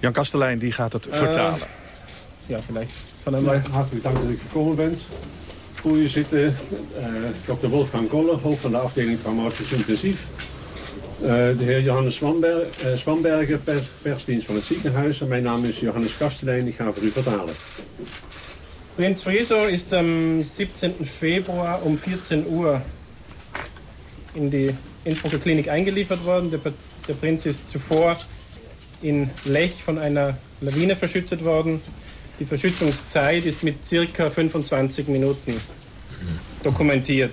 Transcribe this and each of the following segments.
Jan Kastelein die gaat het vertalen. Ja, vielleicht van hem. Hartelijk dank dat u gekomen bent. Voor u zit uh, dokter Wolfgang Koller, hoofd van de afdeling traumatisch intensief. Uh, de heer Johannes Swamberg, uh, Swamberger, pers, persdienst van het ziekenhuis. En mijn naam is Johannes Kastelein, ik ga voor u vertalen. Prinz Friso ist am 17. Februar um 14 Uhr in die Innsbrucker Klinik eingeliefert worden. Der, der Prinz ist zuvor in Lech von einer Lawine verschüttet worden. Die Verschüttungszeit ist mit circa 25 Minuten dokumentiert.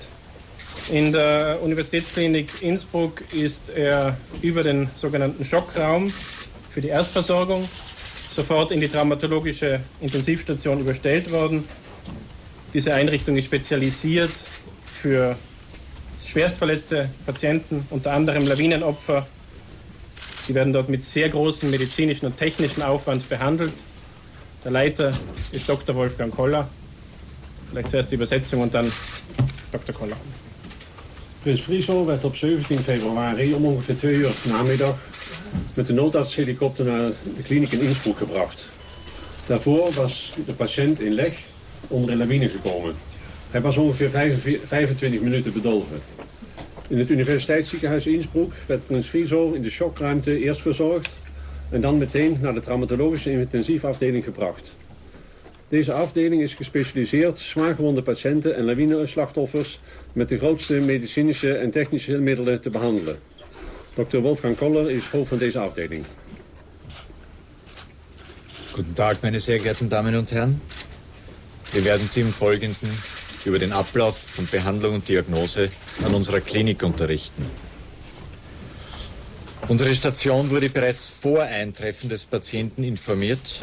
In der Universitätsklinik Innsbruck ist er über den sogenannten Schockraum für die Erstversorgung sofort in die traumatologische Intensivstation überstellt worden. Diese Einrichtung ist spezialisiert für schwerstverletzte Patienten, unter anderem Lawinenopfer. Die werden dort mit sehr großem medizinischen und technischen Aufwand behandelt. Der Leiter ist Dr. Wolfgang Koller. Vielleicht zuerst die Übersetzung und dann Dr. Koller. Prins Friso werd op 17 februari om ongeveer 2 uur namiddag met de noodartshelikopter naar de kliniek in Innsbruck gebracht. Daarvoor was de patiënt in Leg onder een lawine gekomen. Hij was ongeveer 25 minuten bedolven. In het universiteitsziekenhuis Innsbruck werd prins Friso in de shockruimte eerst verzorgd en dan meteen naar de traumatologische intensiefafdeling gebracht. Deze afdeling is gespecialiseerd zwaargewonde patiënten en lawineslachtoffers met de grootste medicijnische en technische middelen te behandelen. Dr. Wolfgang Koller is hoofd van deze afdeling. Guten Tag, meine sehr geehrten Damen und Herren. Wir werden Sie im Folgenden über den Ablauf von Behandlung und Diagnose an unserer Klinik unterrichten. Unsere Station wurde bereits vor Eintreffen des Patienten informiert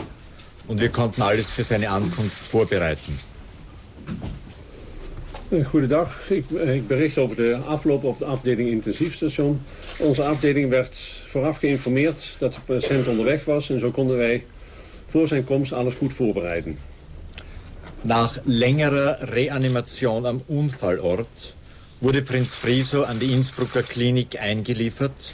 und wir konnten alles für seine Ankunft vorbereiten. Goedendag, ik, ik, bericht over de afloop op de afdeling intensiefstation. Onze afdeling werd vooraf geïnformeerd dat de patiënt onderweg was... en zo konden wij voor zijn komst alles goed voorbereiden. Nach längerer Reanimation am Unfallort wurde Prinz Friso an die Innsbrucker Klinik eingeliefert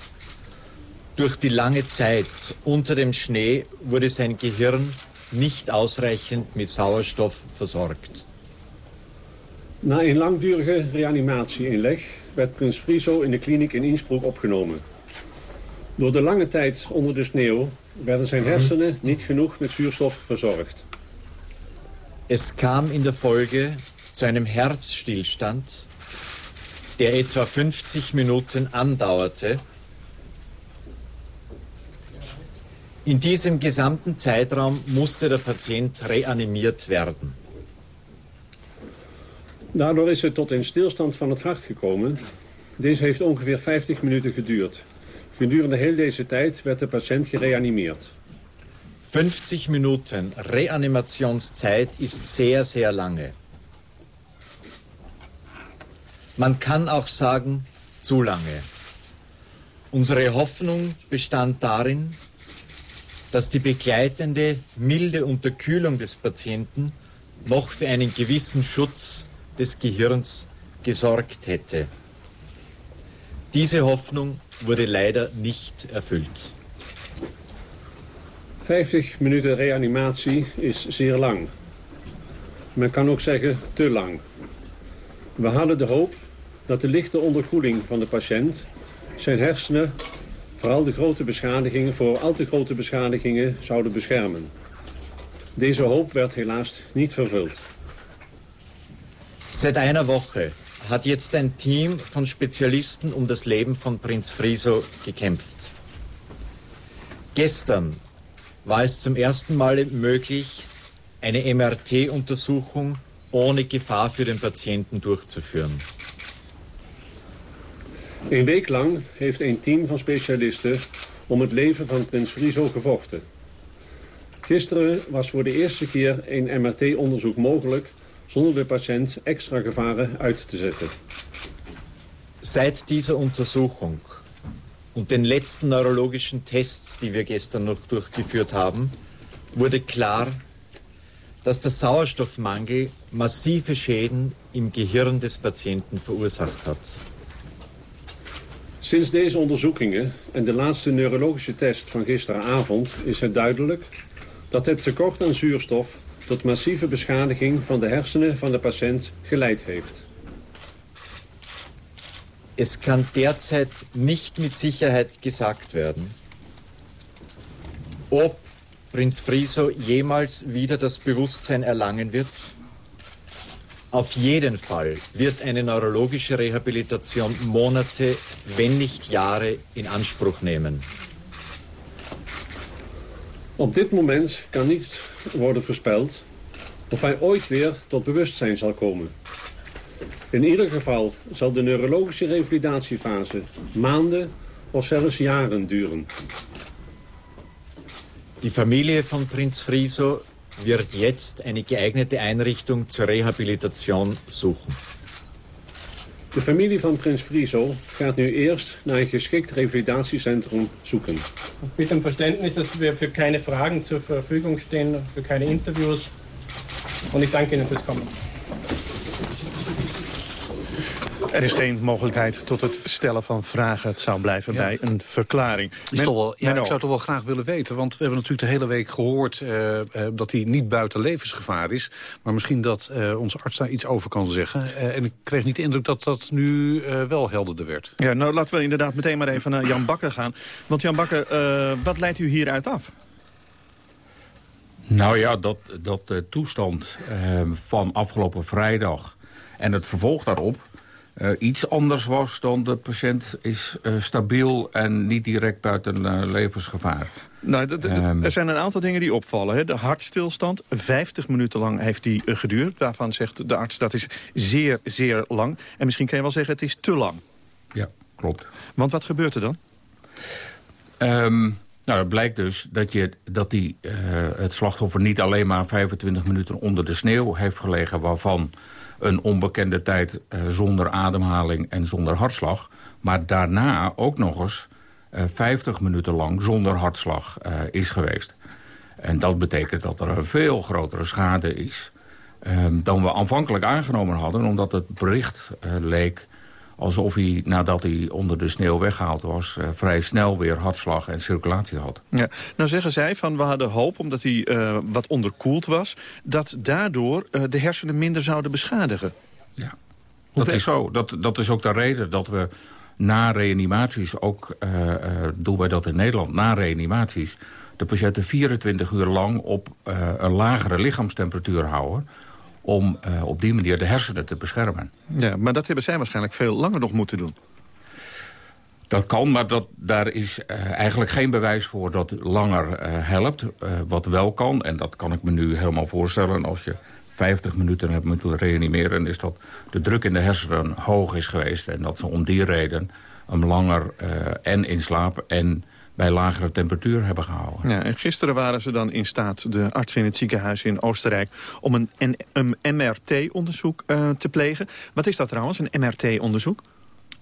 Durch die lange Zeit unter dem Schnee wurde sein Gehirn nicht ausreichend mit Sauerstoff versorgt. Na een langdurige reanimatie in Leg werd prins Friso in de kliniek in Innsbruck opgenomen. Door de lange tijd onder de sneeuw werden zijn hersenen niet genoeg met zuurstof verzorgd. Es kam in der Folge zu einem Herzstillstand, der etwa 50 Minuten andauerte In diesem gesamten Zeitraum musste der Patient reanimiert werden. Daardoor is het tot een stilstand van het hart gekomen. Deze heeft ongeveer 50 minuten geduurd. Gedurende heel deze tijd werd de patiënt gereanimeerd. 50 Minuten Reanimationszeit ist sehr, sehr lange. Man kann auch sagen, zu lange. Unsere Hoffnung bestand darin, dass die begleitende milde Unterkühlung des Patienten noch für einen gewissen Schutz des Gehirns gesorgt hätte. Diese Hoffnung wurde leider nicht erfüllt. 50 minuten reanimatie is zeer lang. Men kan ook zeggen te lang. We hadden de hoop dat de lichte onderkoeling van de patiënt zijn hersenen vooral de grote beschadigingen voor al te grote beschadigingen zouden beschermen. Deze hoop werd helaas niet vervuld. Seit einer Woche hat jetzt ein Team von Spezialisten um das Leben von Prinz Friso gekämpft. Gestern war es zum ersten Mal möglich, eine MRT-Untersuchung ohne Gefahr für den Patienten durchzuführen. Een week lang heeft een team van specialisten om het leven van prins Friso gevochten. Gisteren was voor de eerste keer een MRT-onderzoek mogelijk... zonder de patiënt extra gevaren uit te zetten. Seit dieser Untersuchung und den letzten neurologischen Tests, die wir gestern noch durchgeführt haben, wurde klar, dass der Sauerstoffmangel massive Schäden im Gehirn des Patienten verursacht hat. Sinds deze onderzoekingen en de laatste neurologische test van gisteravond is het duidelijk dat het tekort aan zuurstof tot massieve beschadiging van de hersenen van de patiënt geleid heeft. Es kann derzeit nicht mit Sicherheit gesagt werden, ob Prinz Friso jemals wieder das Bewusstsein erlangen wird. Auf jeden Fall wird eine neurologische Rehabilitation Monate, wenn nicht Jahre in Anspruch nehmen. Op dit moment kan niet worden voorspeld of hij ooit weer tot bewustzijn zal komen. In ieder geval zal de neurologische revalidatiefase maanden of zelfs jaren duren. Die Familie von Prinz Friso wird jetzt eine geeignete Einrichtung zur Rehabilitation suchen. De familie van Prins Friso gaat nu eerst naar een geschikt revalidatiecentrum zoeken. Mit dem Verständnis, dass wir für keine Fragen zur Verfügung stehen, für keine Interviews. Und ich danke Ihnen fürs Kommen. Er is geen mogelijkheid tot het stellen van vragen. Het zou blijven bij een verklaring. Men- toch wel, ja, ik zou toch wel graag willen weten. Want we hebben natuurlijk de hele week gehoord eh, eh, dat hij niet buiten levensgevaar is. Maar misschien dat eh, onze arts daar iets over kan zeggen. Eh, en ik kreeg niet de indruk dat dat nu eh, wel helderder werd. Ja, nou laten we inderdaad meteen maar even naar Jan Bakker gaan. Want Jan Bakker, eh, wat leidt u hieruit af? Nou ja, dat, dat de toestand van afgelopen vrijdag en het vervolg daarop... eh, iets anders was dan de patiënt is eh, stabiel en niet direct buiten eh, levensgevaar. Nou, Ehm. er zijn een aantal dingen die opvallen. Hè. De hartstilstand, 50 minuten lang heeft die geduurd. Daarvan zegt de arts dat is zeer, zeer lang. En misschien kan je wel zeggen het is te lang. Ja, klopt. Want wat gebeurt er dan? Ehm, nou, het blijkt dus dat, je, dat die, het slachtoffer niet alleen maar 25 minuten onder de sneeuw heeft gelegen... waarvan een onbekende tijd eh, zonder ademhaling en zonder hartslag... maar daarna ook nog eens eh, 50 minuten lang zonder hartslag eh, is geweest. En dat betekent dat er een veel grotere schade is... ehm, dan we aanvankelijk aangenomen hadden... omdat het bericht eh, leek alsof hij, nadat hij onder de sneeuw weggehaald was... eh, vrij snel weer hartslag en circulatie had. Ja. Nou zeggen zij van we hadden hoop, omdat hij eh, wat onderkoeld was... dat daardoor eh, de hersenen minder zouden beschadigen. Ja. Dat is zo. Dat, dat is ook de reden dat we na reanimaties, ook doen wij dat in Nederland, na reanimaties, de patiënten 24 uur lang op een lagere lichaamstemperatuur houden om eh, op die manier de hersenen te beschermen. Ja, maar dat hebben zij waarschijnlijk veel langer nog moeten doen. Dat kan, maar dat, daar is eh, eigenlijk geen bewijs voor dat langer eh, helpt. Wat wel kan, en dat kan ik me nu helemaal voorstellen... als je 50 minuten hebt moeten reanimeren... is dat de druk in de hersenen hoog is geweest... en dat ze om die reden hem langer en in slaap en bij lagere temperatuur hebben gehouden. Ja, en gisteren waren ze dan in staat, de artsen in het ziekenhuis in Oostenrijk... om een, een, een MRT-onderzoek eh, te plegen. Wat is dat trouwens, een MRT-onderzoek?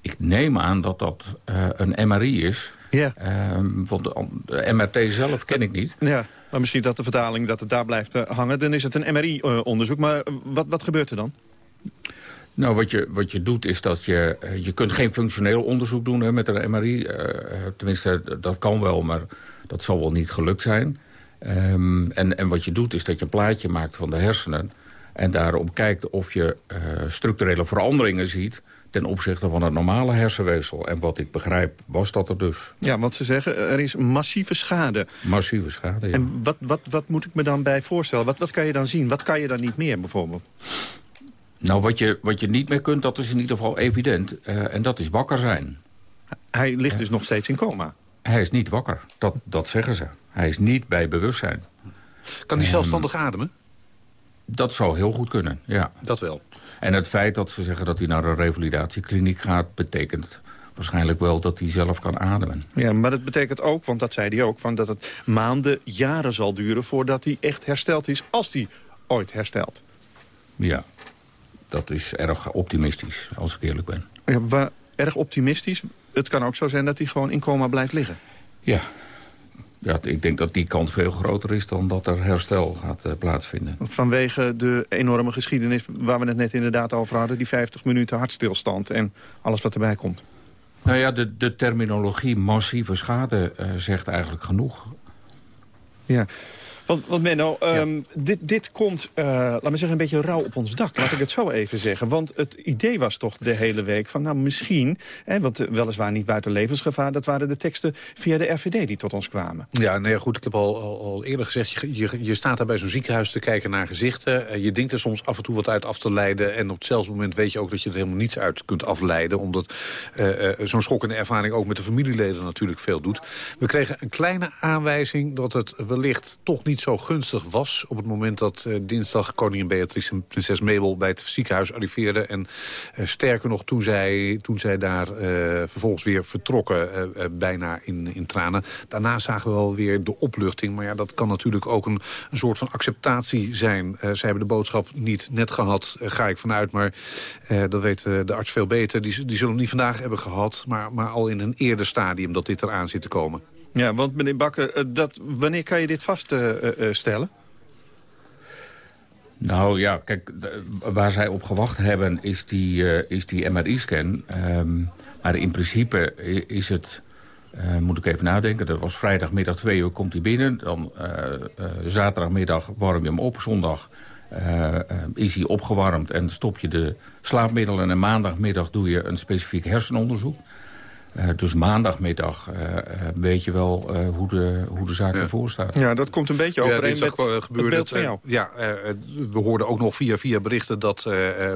Ik neem aan dat dat eh, een MRI is... Ja. Ehm, want de, MRT zelf ken ik niet. Ja, maar misschien dat de vertaling dat het daar blijft eh, hangen. Dan is het een MRI-onderzoek. maar wat, wat gebeurt er dan? Nou, wat je, wat je doet is dat je... eh, je kunt geen functioneel onderzoek doen hè, met een MRI. eh, eh, tenminste, dat kan wel, maar dat zal wel niet gelukt zijn. Ehm, en, en wat je doet is dat je een plaatje maakt van de hersenen... en daarop kijkt of je structurele veranderingen ziet... ten opzichte van het normale hersenweefsel. En wat ik begrijp, was dat er dus. Ja, want ze zeggen er is massieve schade. Massieve schade, ja. En wat, wat, wat moet ik me dan bij voorstellen? Wat, wat kan je dan zien? Wat kan je dan niet meer bijvoorbeeld? Nou, wat je, wat je niet meer kunt, dat is in ieder geval evident. eh, en dat is wakker zijn. Hij ligt dus nog steeds in coma. Hij is niet wakker, dat, dat zeggen ze. Hij is niet bij bewustzijn. Kan hij zelfstandig ademen? Dat zou heel goed kunnen, ja. Dat wel. En het feit dat ze zeggen dat hij naar een revalidatiekliniek gaat... betekent waarschijnlijk wel dat hij zelf kan ademen. Ja, maar dat betekent ook, want dat zei hij ook... Van dat het maanden, jaren zal duren voordat hij echt hersteld is... als hij ooit herstelt. Ja, dat is erg optimistisch, als ik eerlijk ben. Ja, erg optimistisch. Het kan ook zo zijn dat hij gewoon in coma blijft liggen. Ja. ja, ik denk dat die kans veel groter is... dan dat er herstel gaat eh, plaatsvinden. Vanwege de enorme geschiedenis waar we het net inderdaad over hadden... die 50 minuten hartstilstand en alles wat erbij komt. Nou ja, de, de terminologie massieve schade uh, zegt eigenlijk genoeg. Ja, want, want Menno, um, dit, dit komt, uh, laat me zeggen, een beetje rauw op ons dak. Laat ik het zo even zeggen. Want het idee was toch de hele week van, nou misschien... Hè, want uh, weliswaar niet buiten levensgevaar... dat waren de teksten via de RVD die tot ons kwamen. Ja, nee, goed, ik heb al, al, al eerder gezegd... Je, je, je, staat daar bij zo'n ziekenhuis te kijken naar gezichten. Uh, je denkt er soms af en toe wat uit af te leiden. En op hetzelfde moment weet je ook dat je er helemaal niets uit kunt afleiden. Omdat zo'n schokkende ervaring ook met de familieleden natuurlijk veel doet. We kregen een kleine aanwijzing dat het wellicht toch niet zo gunstig was... op het moment dat uh, dinsdag koningin Beatrice en prinses Mabel... bij het ziekenhuis arriveerden. En uh, sterker nog, toen zij, toen zij daar uh, vervolgens weer vertrokken... bijna in, in tranen. Daarna zagen we wel weer de opluchting. Maar ja, dat kan natuurlijk ook een, een soort van acceptatie zijn. zij hebben de boodschap niet net gehad, ga ik vanuit. Maar dat weet de arts veel beter. Die, die zullen hem niet vandaag hebben gehad... Maar, maar al in een eerder stadium dat dit eraan zit te komen. Ja, want meneer Bakker, dat, wanneer kan je dit vaststellen? Nou ja, kijk, waar zij op gewacht hebben is die, is die MRI-scan. Um, maar in principe is het, moet ik even nadenken... dat was vrijdagmiddag twee uur komt hij binnen. Dan zaterdagmiddag warm je hem op. Zondag is hij opgewarmd en stop je de slaapmiddelen. En maandagmiddag doe je een specifiek hersenonderzoek. Uh, dus maandagmiddag uh, weet je wel uh, hoe, de, hoe de zaak ja. ervoor staat. Ja, dat komt een beetje overeen ja, met gebeurde, het beeld van jou. ja, we hoorden ook nog via, via berichten dat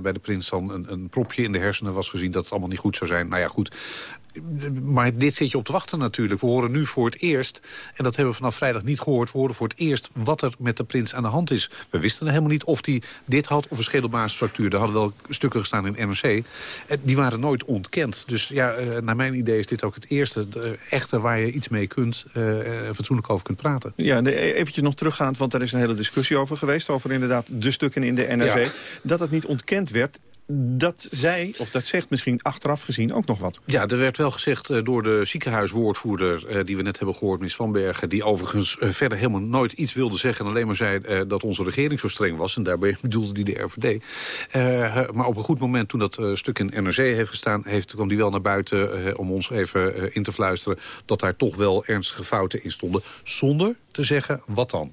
bij de prins dan een, een propje in de hersenen was gezien... dat het allemaal niet goed zou zijn. Nou ja, goed maar dit zit je op te wachten natuurlijk. We horen nu voor het eerst, en dat hebben we vanaf vrijdag niet gehoord... we horen voor het eerst wat er met de prins aan de hand is. We wisten helemaal niet of hij dit had of een schedelbasisfractuur. Er hadden wel stukken gestaan in NRC. Die waren nooit ontkend. Dus ja, naar mijn idee is dit ook het eerste echte waar je iets mee kunt... Uh, fatsoenlijk over kunt praten. Ja, eventjes nog teruggaand, want er is een hele discussie over geweest... over inderdaad de stukken in de NRC. Ja. Dat het niet ontkend werd, dat zij, of dat zegt misschien achteraf gezien ook nog wat. Ja, er werd wel gezegd uh, door de ziekenhuiswoordvoerder... Uh, die we net hebben gehoord, Mies Van Bergen... die overigens uh, verder helemaal nooit iets wilde zeggen... en alleen maar zei dat onze regering zo streng was. En daarbij bedoelde hij de RVD. maar op een goed moment, toen dat stuk in NRC heeft gestaan... Heeft, kwam hij wel naar buiten om ons even in te fluisteren... dat daar toch wel ernstige fouten in stonden. Zonder te zeggen, wat dan?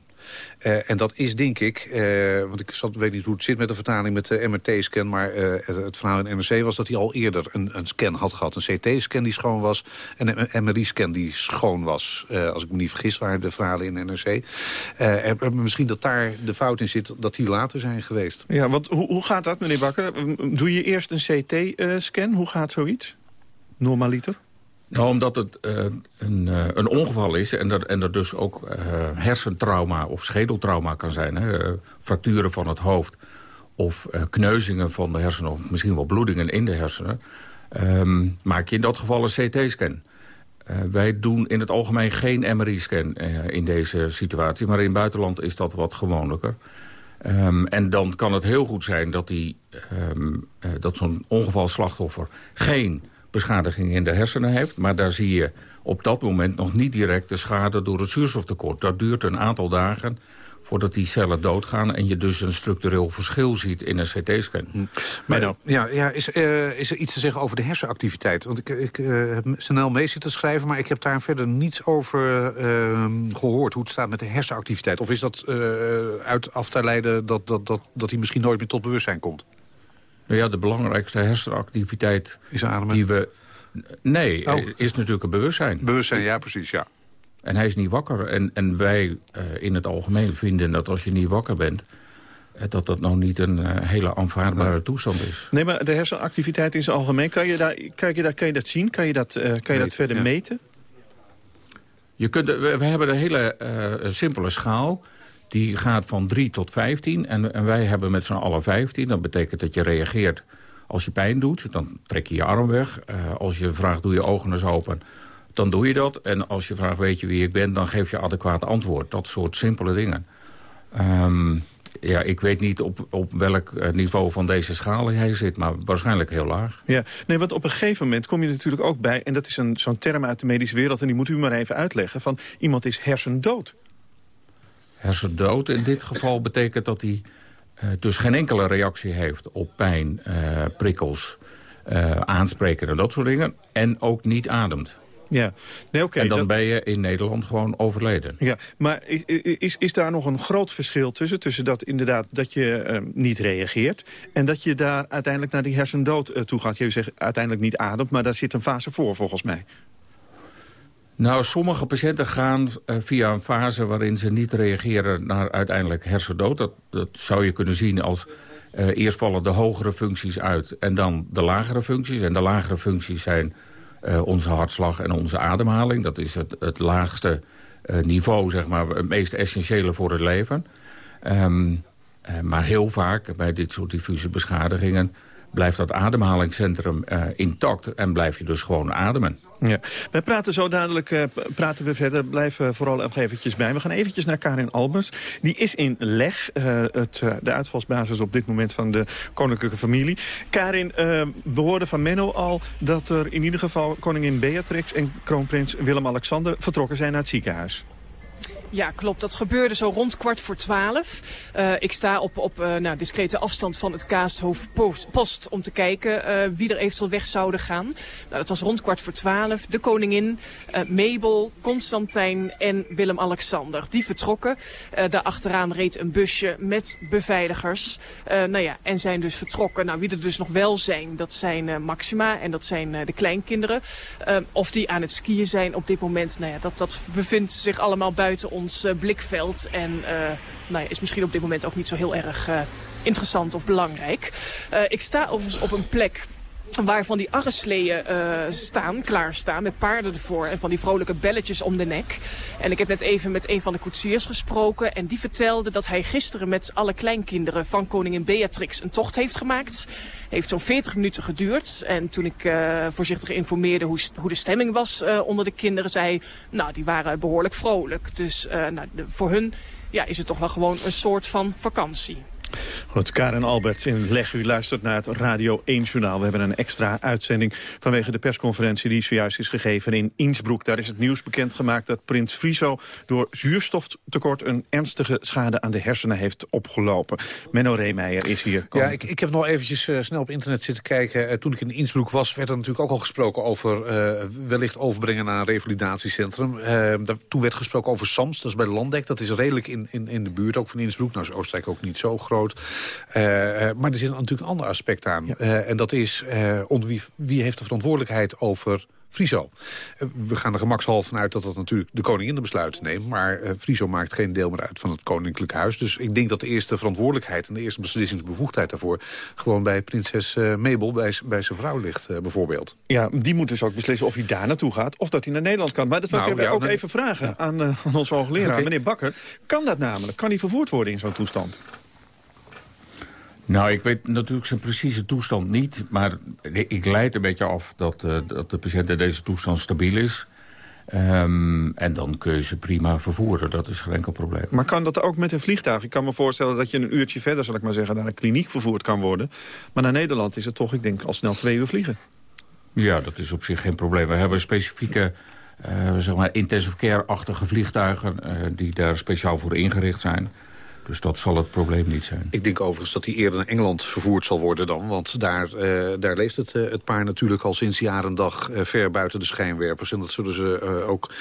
Uh, en dat is denk ik, uh, want ik zat, weet niet hoe het zit met de vertaling met de MRT-scan... maar uh, het, verhaal in NRC was dat hij al eerder een, een scan had gehad. Een CT-scan die schoon was en een MRI-scan die schoon was. als ik me niet vergis waren de verhalen in NRC. en misschien dat daar de fout in zit dat die later zijn geweest. Ja, want hoe, hoe gaat dat, meneer Bakker? Doe je eerst een CT-scan? hoe gaat zoiets? Normaliter? Nou, omdat het uh, een, uh, een, ongeval is en er, en dus ook uh, hersentrauma of schedeltrauma kan zijn. Hè? fracturen van het hoofd of kneuzingen van de hersenen... of misschien wel bloedingen in de hersenen... Um, maak je in dat geval een CT-scan. wij doen in het algemeen geen MRI-scan in deze situatie... maar in het buitenland is dat wat gewoonlijker. Um, en dan kan het heel goed zijn dat, die, um, dat zo'n ongevalslachtoffer geen beschadiging in de hersenen heeft. Maar daar zie je op dat moment nog niet direct de schade door het zuurstoftekort. Dat duurt een aantal dagen voordat die cellen doodgaan... en je dus een structureel verschil ziet in een CT-scan. Hm. Maar nou, ja, ja, is, uh, is er iets te zeggen over de hersenactiviteit? Want ik, ik uh, heb snel mee zitten schrijven... maar ik heb daar verder niets over uh, gehoord... hoe het staat met de hersenactiviteit. Of is dat uit af te leiden dat, dat, dat, dat hij misschien nooit meer tot bewustzijn komt? Nou ja, de belangrijkste hersenactiviteit is ademen. die we... Nee, oh. is natuurlijk een bewustzijn. Bewustzijn, ja, precies, ja. En hij is niet wakker. En, en wij uh, in het algemeen vinden dat als je niet wakker bent... dat dat nou niet een uh, hele aanvaardbare toestand is. Nee, maar de hersenactiviteit in zijn algemeen... kan je, daar, kan je, daar, kan je dat zien? Kan je dat, uh, kan je dat verder ja. meten? Je kunt, we, we hebben een hele simpele schaal... Die gaat van 3 tot 15 en, en wij hebben met z'n allen 15. Dat betekent dat je reageert als je pijn doet. Dan trek je je arm weg. Uh, als je vraagt, doe je ogen eens open. Dan doe je dat. En als je vraagt, weet je wie ik ben, dan geef je adequaat antwoord. Dat soort simpele dingen. Um, ja, ik weet niet op, op welk niveau van deze schaal hij zit, maar waarschijnlijk heel laag. Ja, nee, want op een gegeven moment kom je natuurlijk ook bij... en dat is zo'n term uit de medische wereld, en die moet u maar even uitleggen... van iemand is hersendood hersendood. In dit geval betekent dat hij uh, dus geen enkele reactie heeft op pijn, uh, prikkels... aanspreken en dat soort dingen. En ook niet ademt. Ja, nee, oké. en dan ben je in Nederland gewoon overleden. Ja, maar is, is, is daar nog een groot verschil tussen? Tussen dat inderdaad dat je ehm, niet reageert... en dat je daar uiteindelijk naar die hersendood uh, toe gaat. Je zegt uiteindelijk niet ademt, maar daar zit een fase voor volgens mij. Nou, sommige patiënten gaan uh, via een fase waarin ze niet reageren naar uiteindelijk hersendood. Dat, dat zou je kunnen zien als uh, eerst vallen de hogere functies uit en dan de lagere functies. En de lagere functies zijn uh, onze hartslag en onze ademhaling. Dat is het, het laagste niveau, zeg maar, het meest essentiële voor het leven. Um, maar heel vaak bij dit soort diffuse beschadigingen blijft dat ademhalingscentrum uh, intact en blijf je dus gewoon ademen. Ja. Wij praten zo dadelijk uh, praten we verder. Blijf uh, vooral nog eventjes bij. We gaan eventjes naar Karin Albers. Die is in Leg, het, de uitvalsbasis op dit moment van de koninklijke familie. Karin, we hoorden van Menno al dat er in ieder geval koningin Beatrix en kroonprins Willem-Alexander vertrokken zijn naar het ziekenhuis. Ja, klopt. Dat gebeurde zo rond kwart voor twaalf. Uh, ik sta op, op uh, nou, discrete afstand van het kaasthoofdpost om te kijken uh, wie er eventueel weg zouden gaan. Nou, dat was rond kwart voor twaalf. De koningin, Mabel, Constantijn en Willem-Alexander. Die vertrokken. daar achteraan reed een busje met beveiligers. nou ja, en zijn dus vertrokken. Nou, wie er dus nog wel zijn, dat zijn Maxima en dat zijn de kleinkinderen. of die aan het skiën zijn op dit moment, nou ja, dat, dat bevindt zich allemaal buiten ons uh, blikveld. En uh, nou ja, is misschien op dit moment ook niet zo heel erg uh, interessant of belangrijk. ik sta overigens op een plek waar van die arresleeën uh, staan, klaarstaan, met paarden ervoor en van die vrolijke belletjes om de nek. En ik heb net even met een van de koetsiers gesproken en die vertelde dat hij gisteren met alle kleinkinderen van koningin Beatrix een tocht heeft gemaakt. Heeft zo'n 40 minuten geduurd en toen ik uh, voorzichtig informeerde hoe, hoe de stemming was uh, onder de kinderen, zei nou die waren behoorlijk vrolijk. Dus nou, voor hun ja, is het toch wel gewoon een soort van vakantie. Goed, Karen Alberts in Leg. U luistert naar het Radio 1-journaal. We hebben een extra uitzending vanwege de persconferentie... die zojuist is gegeven in Innsbruck. Daar is het nieuws bekendgemaakt dat prins Friso... door zuurstoftekort een ernstige schade aan de hersenen heeft opgelopen. Menno Reemeijer is hier. Ja, ik, ik heb nog eventjes uh, snel op internet zitten kijken. Uh, toen ik in Innsbruck was, werd er natuurlijk ook al gesproken... over uh, wellicht overbrengen naar een revalidatiecentrum. Daar, toen werd gesproken over SAMS, dat is bij Landek. Dat is redelijk in, in, in de buurt ook van Innsbruck. Nou is Oostenrijk ook niet zo groot. Uh, maar er zit natuurlijk een ander aspect aan. Ja. Uh, en dat is, uh, onder wie, wie heeft de verantwoordelijkheid over Friso. We gaan er gemakshalve vanuit dat dat natuurlijk de koningin de besluiten neemt. Maar uh, Friso maakt geen deel meer uit van het koninklijk huis. Dus ik denk dat de eerste verantwoordelijkheid en de eerste beslissingsbevoegdheid daarvoor... gewoon bij prinses uh, Mabel, bij, bij zijn vrouw ligt uh, bijvoorbeeld. Ja, die moet dus ook beslissen of hij daar naartoe gaat... of dat hij naar Nederland kan. Maar dat wil nou, ik ja, ook nee. even vragen aan, aan onze hoogleraar, okay. meneer Bakker. Kan dat namelijk? Kan hij vervoerd worden in zo'n toestand? Nou, ik weet natuurlijk zijn precieze toestand niet. Maar ik leid een beetje af dat, uh, dat de patiënt in deze toestand stabiel is. Um, en dan kun je ze prima vervoeren. Dat is geen enkel probleem. Maar kan dat ook met een vliegtuig? Ik kan me voorstellen dat je een uurtje verder, zal ik maar zeggen... naar een kliniek vervoerd kan worden. Maar naar Nederland is het toch, ik denk, al snel twee uur vliegen. Ja, dat is op zich geen probleem. We hebben specifieke... Uh, zeg maar intensive care-achtige vliegtuigen... Uh, die daar speciaal voor ingericht zijn. Dus dat zal het probleem niet zijn. Ik denk overigens dat hij eerder naar Engeland vervoerd zal worden dan. Want daar, uh, daar leeft het, uh, het paar natuurlijk al sinds jaar en dag uh, ver buiten de schijnwerpers. En dat zullen ze ook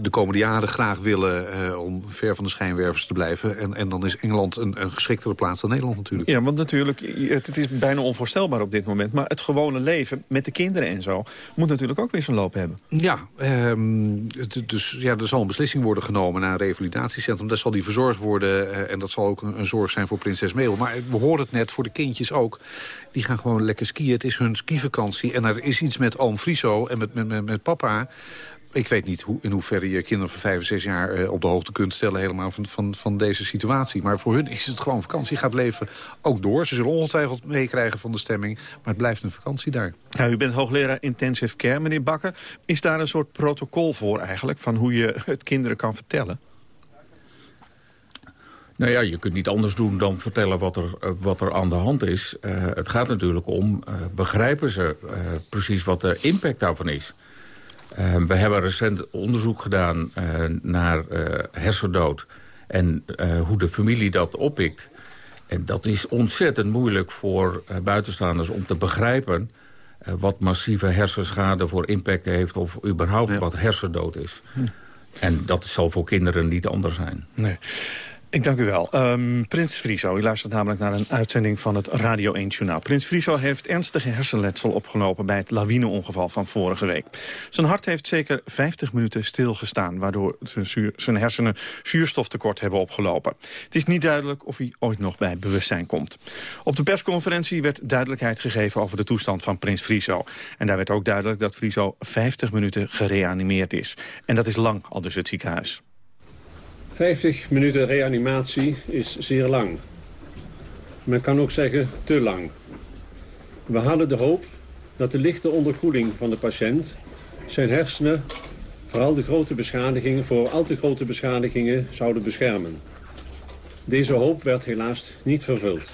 de komende jaren graag willen om ver van de schijnwerpers te blijven. En, en dan is Engeland een, een geschiktere plaats dan Nederland natuurlijk. Ja, want natuurlijk, het, het is bijna onvoorstelbaar op dit moment. Maar het gewone leven met de kinderen en zo moet natuurlijk ook weer zijn loop hebben. Ja, um, dus ja, er zal een beslissing worden genomen naar een revalidatiecentrum. Daar zal die verzorgd worden en dat zal ook een, een, zorg zijn voor prinses Mabel. Maar we horen het net voor de kindjes ook. Die gaan gewoon lekker skiën. Het is hun skivakantie. En er is iets met oom Friso en met, met, met, papa ik weet niet hoe, in hoeverre je kinderen van 5 6 jaar uh, op de hoogte kunt stellen... helemaal van, van, van deze situatie. Maar voor hun is het gewoon vakantie. Gaat leven ook door. Ze zullen ongetwijfeld meekrijgen van de stemming. Maar het blijft een vakantie daar. Ja, u bent hoogleraar intensive care, meneer Bakker. Is daar een soort protocol voor eigenlijk... van hoe je het kinderen kan vertellen? Nou ja, je kunt niet anders doen dan vertellen wat er, uh, wat er aan de hand is. Uh, het gaat natuurlijk om, uh, begrijpen ze precies wat de impact daarvan is? we hebben recent onderzoek gedaan naar hersendood... en hoe de familie dat oppikt. En dat is ontzettend moeilijk voor buitenstaanders om te begrijpen... wat massieve hersenschade voor impact heeft... of überhaupt wat hersendood is. Hm. En dat zal voor kinderen niet anders zijn. Nee. Ik dank u wel. Um, Prins Friso, u luistert namelijk naar een uitzending van het Radio 1 Journaal. Prins Friso heeft ernstige hersenletsel opgelopen bij het lawineongeval van vorige week. Zijn hart heeft zeker 50 minuten stilgestaan... waardoor zijn hersenen zuurstoftekort hebben opgelopen. Het is niet duidelijk of hij ooit nog bij bewustzijn komt. Op de persconferentie werd duidelijkheid gegeven over de toestand van Prins Friso. En daar werd ook duidelijk dat Friso 50 minuten gereanimeerd is. En dat is lang, al dus het ziekenhuis. 50 minuten reanimatie is zeer lang. Men kan ook zeggen te lang. We hadden de hoop dat de lichte onderkoeling van de patiënt zijn hersenen, vooral de grote beschadigingen, voor al te grote beschadigingen zouden beschermen. Deze hoop werd helaas niet vervuld.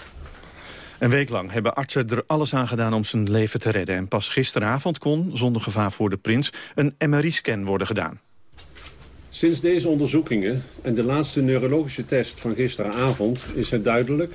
Een week lang hebben artsen er alles aan gedaan om zijn leven te redden. En pas gisteravond kon, zonder gevaar voor de prins, een MRI-scan worden gedaan. Sinds deze onderzoekingen en de laatste neurologische test van gisteravond is het duidelijk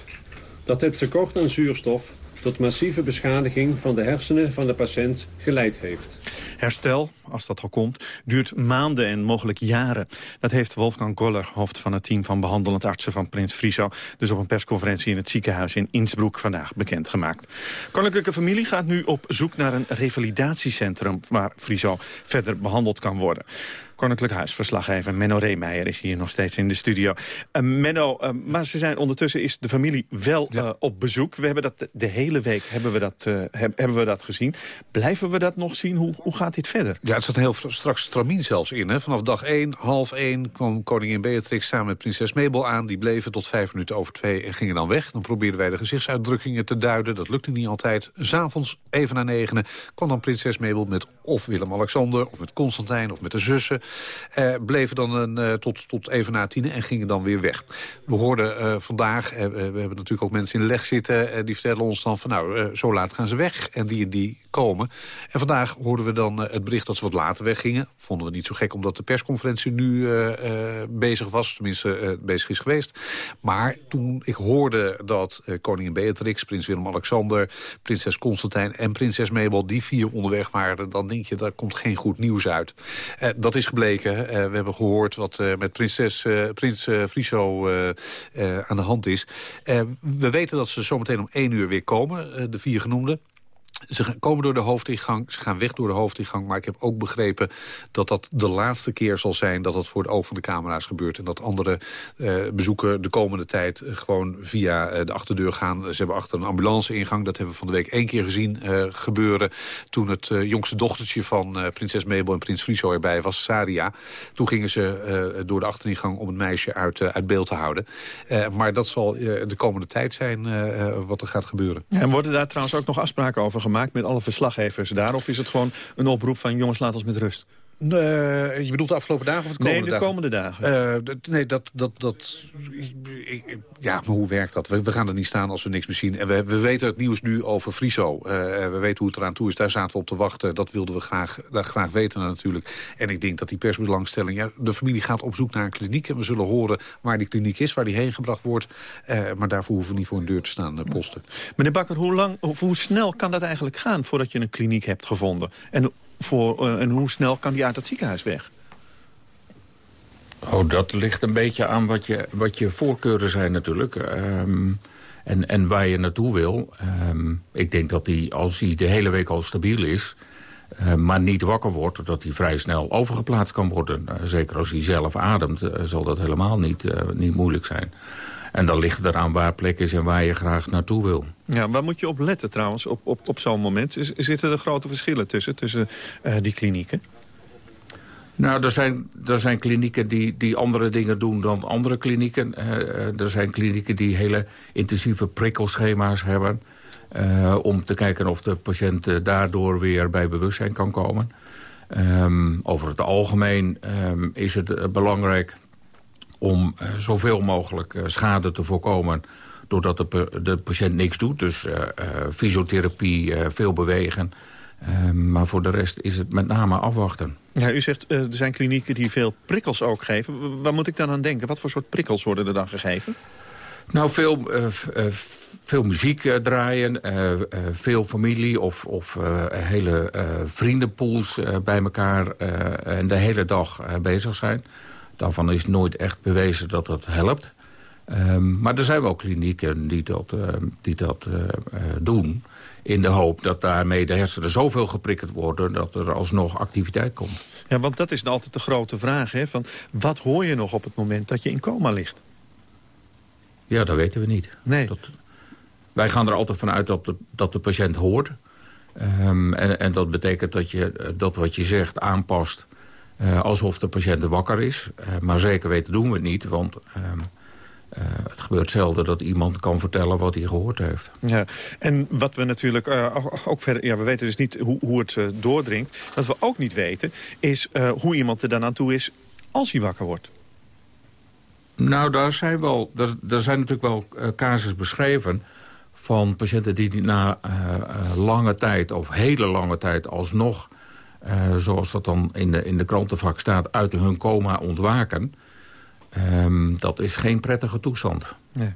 dat het tekort aan zuurstof tot massieve beschadiging van de hersenen van de patiënt geleid heeft. Herstel, als dat al komt, duurt maanden en mogelijk jaren. Dat heeft Wolfgang Goller, hoofd van het team van behandelend artsen van Prins Friso... dus op een persconferentie in het ziekenhuis in Innsbruck vandaag bekendgemaakt. Koninklijke familie gaat nu op zoek naar een revalidatiecentrum... waar Friso verder behandeld kan worden. Koninklijk Huisverslaggever Menno Reemeijer is hier nog steeds in de studio. Uh, Menno, uh, maar ze zijn ondertussen is de familie wel uh, op bezoek. We hebben dat de hele week hebben we dat, heb, hebben we dat gezien. Blijven we dat nog zien? Hoe, hoe gaat dit verder? Ja, het zat heel straks stramien zelfs in. Hè? Vanaf dag 1, half 1 kwam koningin Beatrix samen met prinses Mabel aan. Die bleven tot vijf minuten over twee en gingen dan weg. Dan probeerden wij de gezichtsuitdrukkingen te duiden. Dat lukte niet altijd. S'avonds, even na negenen, kwam dan prinses Mabel met of Willem-Alexander... of met Constantijn of met de zussen. Eh, bleven dan een, uh, tot, tot even na tien en gingen dan weer weg. We hoorden uh, vandaag, we hebben natuurlijk ook mensen in leg zitten... die vertellen ons dan van nou, zo laat gaan ze weg en die en die komen. En vandaag hoorden we dan het bericht dat ze wat later weggingen. Vonden we niet zo gek omdat de persconferentie nu bezig was. Tenminste, bezig is geweest. Maar toen ik hoorde dat koningin Beatrix, prins Willem-Alexander... prinses Constantijn en prinses Mabel, die vier onderweg waren... dan denk je, daar komt geen goed nieuws uit. dat is Eh, we hebben gehoord wat uh, met prinses, uh, prins Friso aan de hand is. we weten dat ze zometeen om één uur weer komen, de vier genoemden. Ze komen door de hoofdingang, ze gaan weg door de hoofdingang... maar ik heb ook begrepen dat dat de laatste keer zal zijn... dat dat voor het oog van de camera's gebeurt. En dat andere eh, bezoeken de komende tijd eh, gewoon via eh, de achterdeur gaan. Ze hebben achter een ambulance-ingang, dat hebben we van de week één keer gezien eh, gebeuren... toen het eh, jongste dochtertje van prinses Mabel en prins Friso erbij was, Saria. Toen gingen ze door de achteringang om het meisje uit, uit beeld te houden. maar dat zal de komende tijd zijn wat er gaat gebeuren. En worden daar trouwens ook nog afspraken over gemaakt met alle verslaggevers daar? Of is het gewoon een oproep van jongens, laat ons met rust? Je bedoelt de afgelopen dagen of de komende dagen? Nee, de komende dagen. Uh, nee, dat... dat, dat ja, maar hoe werkt dat? We, we, gaan er niet staan als we niks meer zien. En we, we weten het nieuws nu over Friso. Uh, we weten hoe het eraan toe is. Daar zaten we op te wachten. Dat wilden we graag, graag weten natuurlijk. En ik denk dat die persbelangstelling... Ja, de familie gaat op zoek naar een kliniek. En we zullen horen waar die kliniek is, waar die heen gebracht wordt. Uh, maar daarvoor hoeven we niet voor een deur te staan, posten. Meneer Bakker, hoe, lang, hoe, hoe snel kan dat eigenlijk gaan... voordat je een kliniek hebt gevonden? En voor, uh, en hoe snel kan die uit het ziekenhuis weg? Oh, dat ligt een beetje aan wat je, wat je voorkeuren zijn natuurlijk. Um, en, en waar je naartoe wil. Um, ik denk dat hij, als hij de hele week al stabiel is... Uh, maar niet wakker wordt, dat hij vrij snel overgeplaatst kan worden. Uh, zeker als hij zelf ademt, zal dat helemaal niet, niet moeilijk zijn. En dan ligt eraan waar plek is en waar je graag naartoe wil. Ja, waar moet je op letten trouwens op, op, op zo'n moment? Zitten er grote verschillen tussen, tussen uh, die klinieken? Nou, er zijn, er zijn klinieken die, die andere dingen doen dan andere klinieken. Uh, er zijn klinieken die hele intensieve prikkelschema's hebben... Uh, om te kijken of de patiënt daardoor weer bij bewustzijn kan komen. Um, over het algemeen um, is het belangrijk om uh, zoveel mogelijk uh, schade te voorkomen doordat de, de patiënt niks doet. Dus uh, fysiotherapie, veel bewegen. Ehm, maar voor de rest is het met name afwachten. Ja, u zegt er zijn klinieken die veel prikkels ook geven. Waar moet ik dan aan denken? Wat voor soort prikkels worden er dan gegeven? Nou, veel, veel muziek draaien, veel familie of, of hele vriendenpools bij elkaar en de hele dag bezig zijn. Daarvan is nooit echt bewezen dat dat helpt. Um, maar er zijn wel klinieken die dat, die dat doen in de hoop dat daarmee de hersenen zoveel geprikkeld worden... dat er alsnog activiteit komt. Ja, want dat is altijd de grote vraag. Hè? Van, wat hoor je nog op het moment dat je in coma ligt? Ja, dat weten we niet. Nee. Dat, wij gaan er altijd vanuit dat de, dat de patiënt hoort. Um, en, en dat betekent dat je eh, dat wat je zegt aanpast... Uh, alsof de patiënt wakker is. Uh, maar zeker weten doen we het niet, want... Um, uh, het gebeurt zelden dat iemand kan vertellen wat hij gehoord heeft. Ja, en wat we natuurlijk uh, ook verder... Ja, we weten dus niet hoe, hoe het uh, doordringt. Wat we ook niet weten, is hoe iemand er dan aan toe is als hij wakker wordt. Nou, daar zijn, wel, daar, daar zijn natuurlijk wel casus beschreven... van patiënten die na lange tijd of hele lange tijd alsnog... zoals dat dan in de, krantenvak staat, uit hun coma ontwaken... Um, dat is geen prettige toestand. Nee.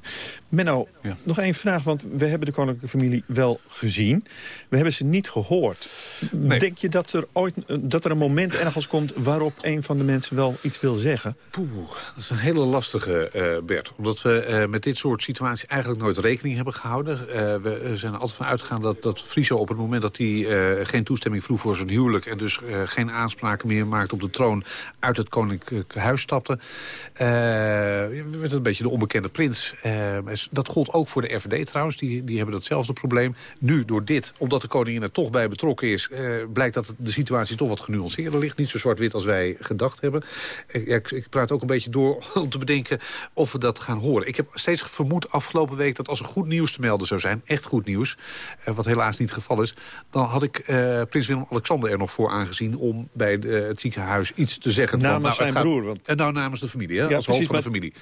Menno, ja. nog één vraag, want we hebben de koninklijke familie wel gezien. We hebben ze niet gehoord. Nee. Denk je dat er ooit dat er een moment ergens komt... waarop een van de mensen wel iets wil zeggen? Poeh, dat is een hele lastige, uh, Bert. Omdat we uh, met dit soort situaties eigenlijk nooit rekening hebben gehouden. Uh, we zijn er altijd van uitgegaan dat, dat Friso op het moment dat hij geen toestemming vroeg voor zijn huwelijk... en dus geen aanspraken meer maakt op de troon uit het koninklijk huis stapte. werd een beetje de onbekende prins. Dat gold ook voor de RVD trouwens. Die, die hebben datzelfde probleem. Nu door dit, omdat de koningin er toch bij betrokken is... Eh, blijkt dat de situatie toch wat genuanceerder ligt. Niet zo zwart-wit als wij gedacht hebben. Ik, ik, ik, praat ook een beetje door om te bedenken of we dat gaan horen. Ik heb steeds vermoed afgelopen week dat als er goed nieuws te melden zou zijn... echt goed nieuws, eh, wat helaas niet het geval is... dan had ik eh, prins Willem-Alexander er nog voor aangezien... om bij de, het ziekenhuis iets te zeggen. Namens van, nou, zijn broer. Want... En nou namens de familie, hè, ja, als hoofd van de familie.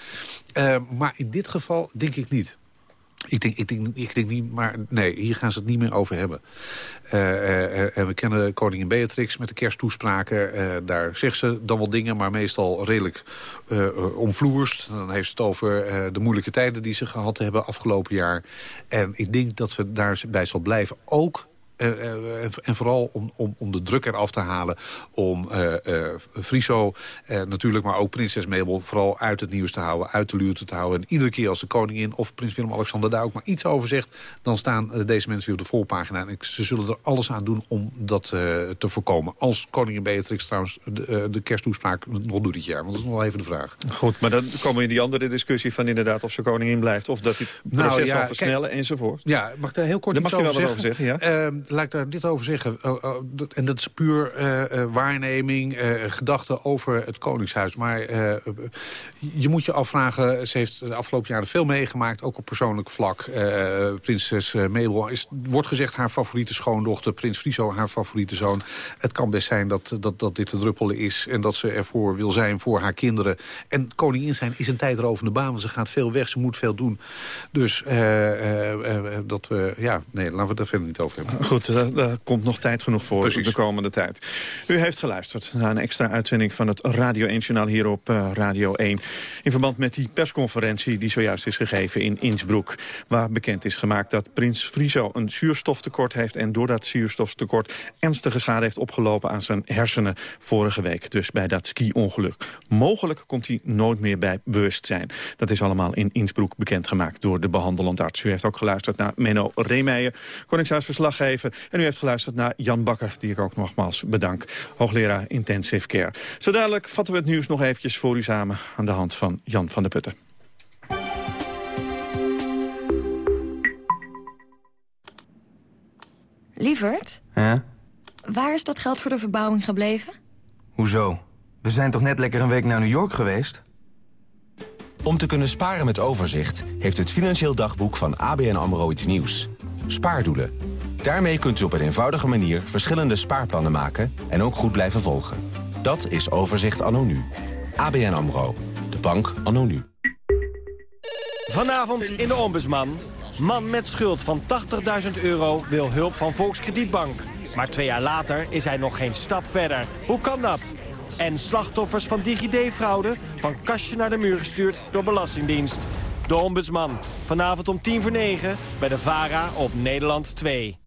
Uh, maar in dit geval denk ik niet. Ik denk, ik, denk, ik denk niet, maar nee, hier gaan ze het niet meer over hebben. Uh, we kennen koningin Beatrix met de kersttoespraken. Daar zegt ze dan wel dingen, maar meestal redelijk omvloerst. Dan heeft ze het over de moeilijke tijden die ze gehad hebben afgelopen jaar. En ik denk dat ze daarbij zal blijven. Ook en vooral om, om, om de druk eraf te halen. Om uh, Friso natuurlijk, maar ook prinses Mabel... vooral uit het nieuws te houden, uit de luurte te houden. En iedere keer als de koningin of prins Willem-Alexander... daar ook maar iets over zegt, dan staan deze mensen weer op de voorpagina. En ze zullen er alles aan doen om dat te voorkomen. Als koningin Beatrix trouwens de, de kersttoespraak nog doet dit jaar. Want dat is nog wel even de vraag. Goed, maar dan komen we in die andere discussie van inderdaad... of ze koningin blijft of dat het proces nou, ja, zal versnellen kijk, enzovoort. Ja, mag ik daar heel kort iets mag je wel over zeggen? Over zeggen ja? Uh, laat ik daar dit over zeggen. Uh, uh, en dat is puur uh, waarneming, gedachten over het Koningshuis. Maar je moet je afvragen, ze heeft de afgelopen jaren veel meegemaakt, ook op persoonlijk vlak. prinses Mabel is, wordt gezegd haar favoriete schoondochter, prins Friso haar favoriete zoon. Het kan best zijn dat, dat, dat dit de druppel is en dat ze ervoor wil zijn voor haar kinderen. En koningin zijn is een tijd de baan, want ze gaat veel weg, ze moet veel doen. Dus dat we, ja, nee, laten we het daar verder niet over hebben. Goed, daar komt nog tijd genoeg voor Precies. de komende tijd. U heeft geluisterd naar een extra uitzending van het Radio 1-journaal hier op uh, Radio 1. In verband met die persconferentie die zojuist is gegeven in Innsbruck. Waar bekend is gemaakt dat prins Friso een zuurstoftekort heeft... en door dat zuurstoftekort ernstige schade heeft opgelopen aan zijn hersenen vorige week. Dus bij dat ski-ongeluk. Mogelijk komt hij nooit meer bij bewustzijn. Dat is allemaal in Innsbruck bekendgemaakt door de behandelend arts. U heeft ook geluisterd naar Menno Reemeijer, Koningshuisverslaggever. En u heeft geluisterd naar Jan Bakker, die ik ook nogmaals bedank. Hoogleraar Intensive Care. Zo dadelijk vatten we het nieuws nog eventjes voor u samen... aan de hand van Jan van der Putten. Lievert? Ja? Waar is dat geld voor de verbouwing gebleven? Hoezo? We zijn toch net lekker een week naar New York geweest? Om te kunnen sparen met overzicht... heeft het Financieel Dagboek van ABN AMRO iets nieuws. Spaardoelen Daarmee kunt u op een eenvoudige manier verschillende spaarplannen maken en ook goed blijven volgen. Dat is Overzicht Anno Nu. ABN AMRO. De bank Anno Nu. Vanavond in de Ombudsman. Man met schuld van 80.000 euro wil hulp van Volkskredietbank. Maar twee jaar later is hij nog geen stap verder. Hoe kan dat? En slachtoffers van DigiD-fraude van kastje naar de muur gestuurd door Belastingdienst. De Ombudsman. Vanavond om tien voor negen bij de VARA op Nederland 2.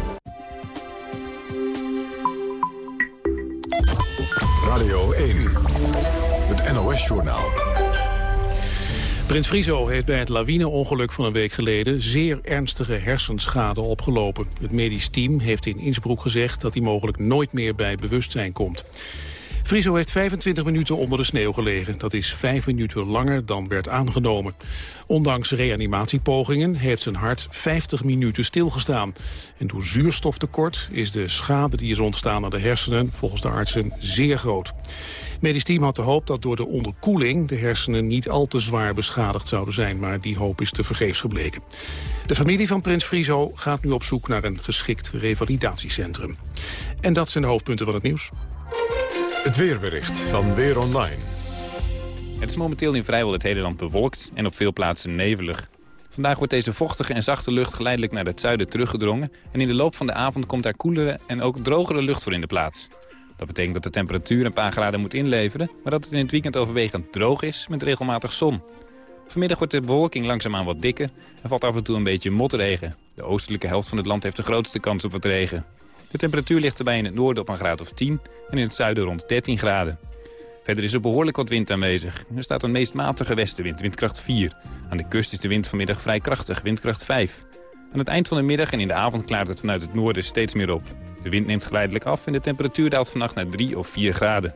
Prins Friso heeft bij het lawineongeluk van een week geleden zeer ernstige hersenschade opgelopen. Het medisch team heeft in Innsbruck gezegd dat hij mogelijk nooit meer bij bewustzijn komt. Friso heeft 25 minuten onder de sneeuw gelegen. Dat is vijf minuten langer dan werd aangenomen. Ondanks reanimatiepogingen heeft zijn hart 50 minuten stilgestaan. En door zuurstoftekort is de schade die is ontstaan aan de hersenen volgens de artsen zeer groot. Medisch team had de hoop dat door de onderkoeling de hersenen niet al te zwaar beschadigd zouden zijn, maar die hoop is te vergeefs gebleken. De familie van prins Friso gaat nu op zoek naar een geschikt revalidatiecentrum. En dat zijn de hoofdpunten van het nieuws. Het weerbericht van Weer Online. Het is momenteel in vrijwel het hele land bewolkt en op veel plaatsen nevelig. Vandaag wordt deze vochtige en zachte lucht geleidelijk naar het zuiden teruggedrongen... en in de loop van de avond komt daar koelere en ook drogere lucht voor in de plaats. Dat betekent dat de temperatuur een paar graden moet inleveren... maar dat het in het weekend overwegend droog is met regelmatig zon. Vanmiddag wordt de bewolking langzaamaan wat dikker en valt af en toe een beetje motregen. De oostelijke helft van het land heeft de grootste kans op wat regen. De temperatuur ligt erbij in het noorden op een graad of 10 en in het zuiden rond 13 graden. Verder is er behoorlijk wat wind aanwezig. Er staat een meest matige westenwind, windkracht 4. Aan de kust is de wind vanmiddag vrij krachtig, windkracht 5. Aan het eind van de middag en in de avond klaart het vanuit het noorden steeds meer op. De wind neemt geleidelijk af en de temperatuur daalt vannacht naar 3 of 4 graden.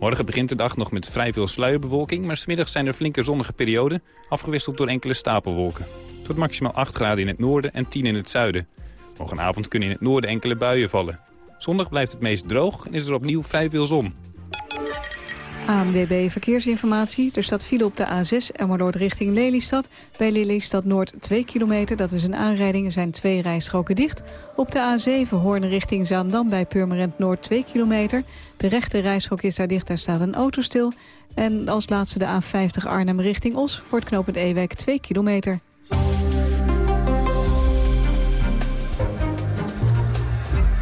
Morgen begint de dag nog met vrij veel sluierbewolking... maar smiddags zijn er flinke zonnige perioden... afgewisseld door enkele stapelwolken. Wordt maximaal 8 graden in het noorden en 10 in het zuiden. Morgenavond kunnen in het noorden enkele buien vallen. Zondag blijft het meest droog en is er opnieuw vrij veel zon. ANWB Verkeersinformatie. Er staat file op de A6 Emmerdoord richting Lelystad. Bij Lelystad Noord 2 kilometer. Dat is een aanrijding. Er zijn twee rijstroken dicht. Op de A7 Hoorn richting Zaandam bij Purmerend Noord 2 kilometer. De rechte rijstrook is daar dicht. Daar staat een auto stil. En als laatste de A50 Arnhem richting Os. Voor het knooppunt Ewijk 2 kilometer.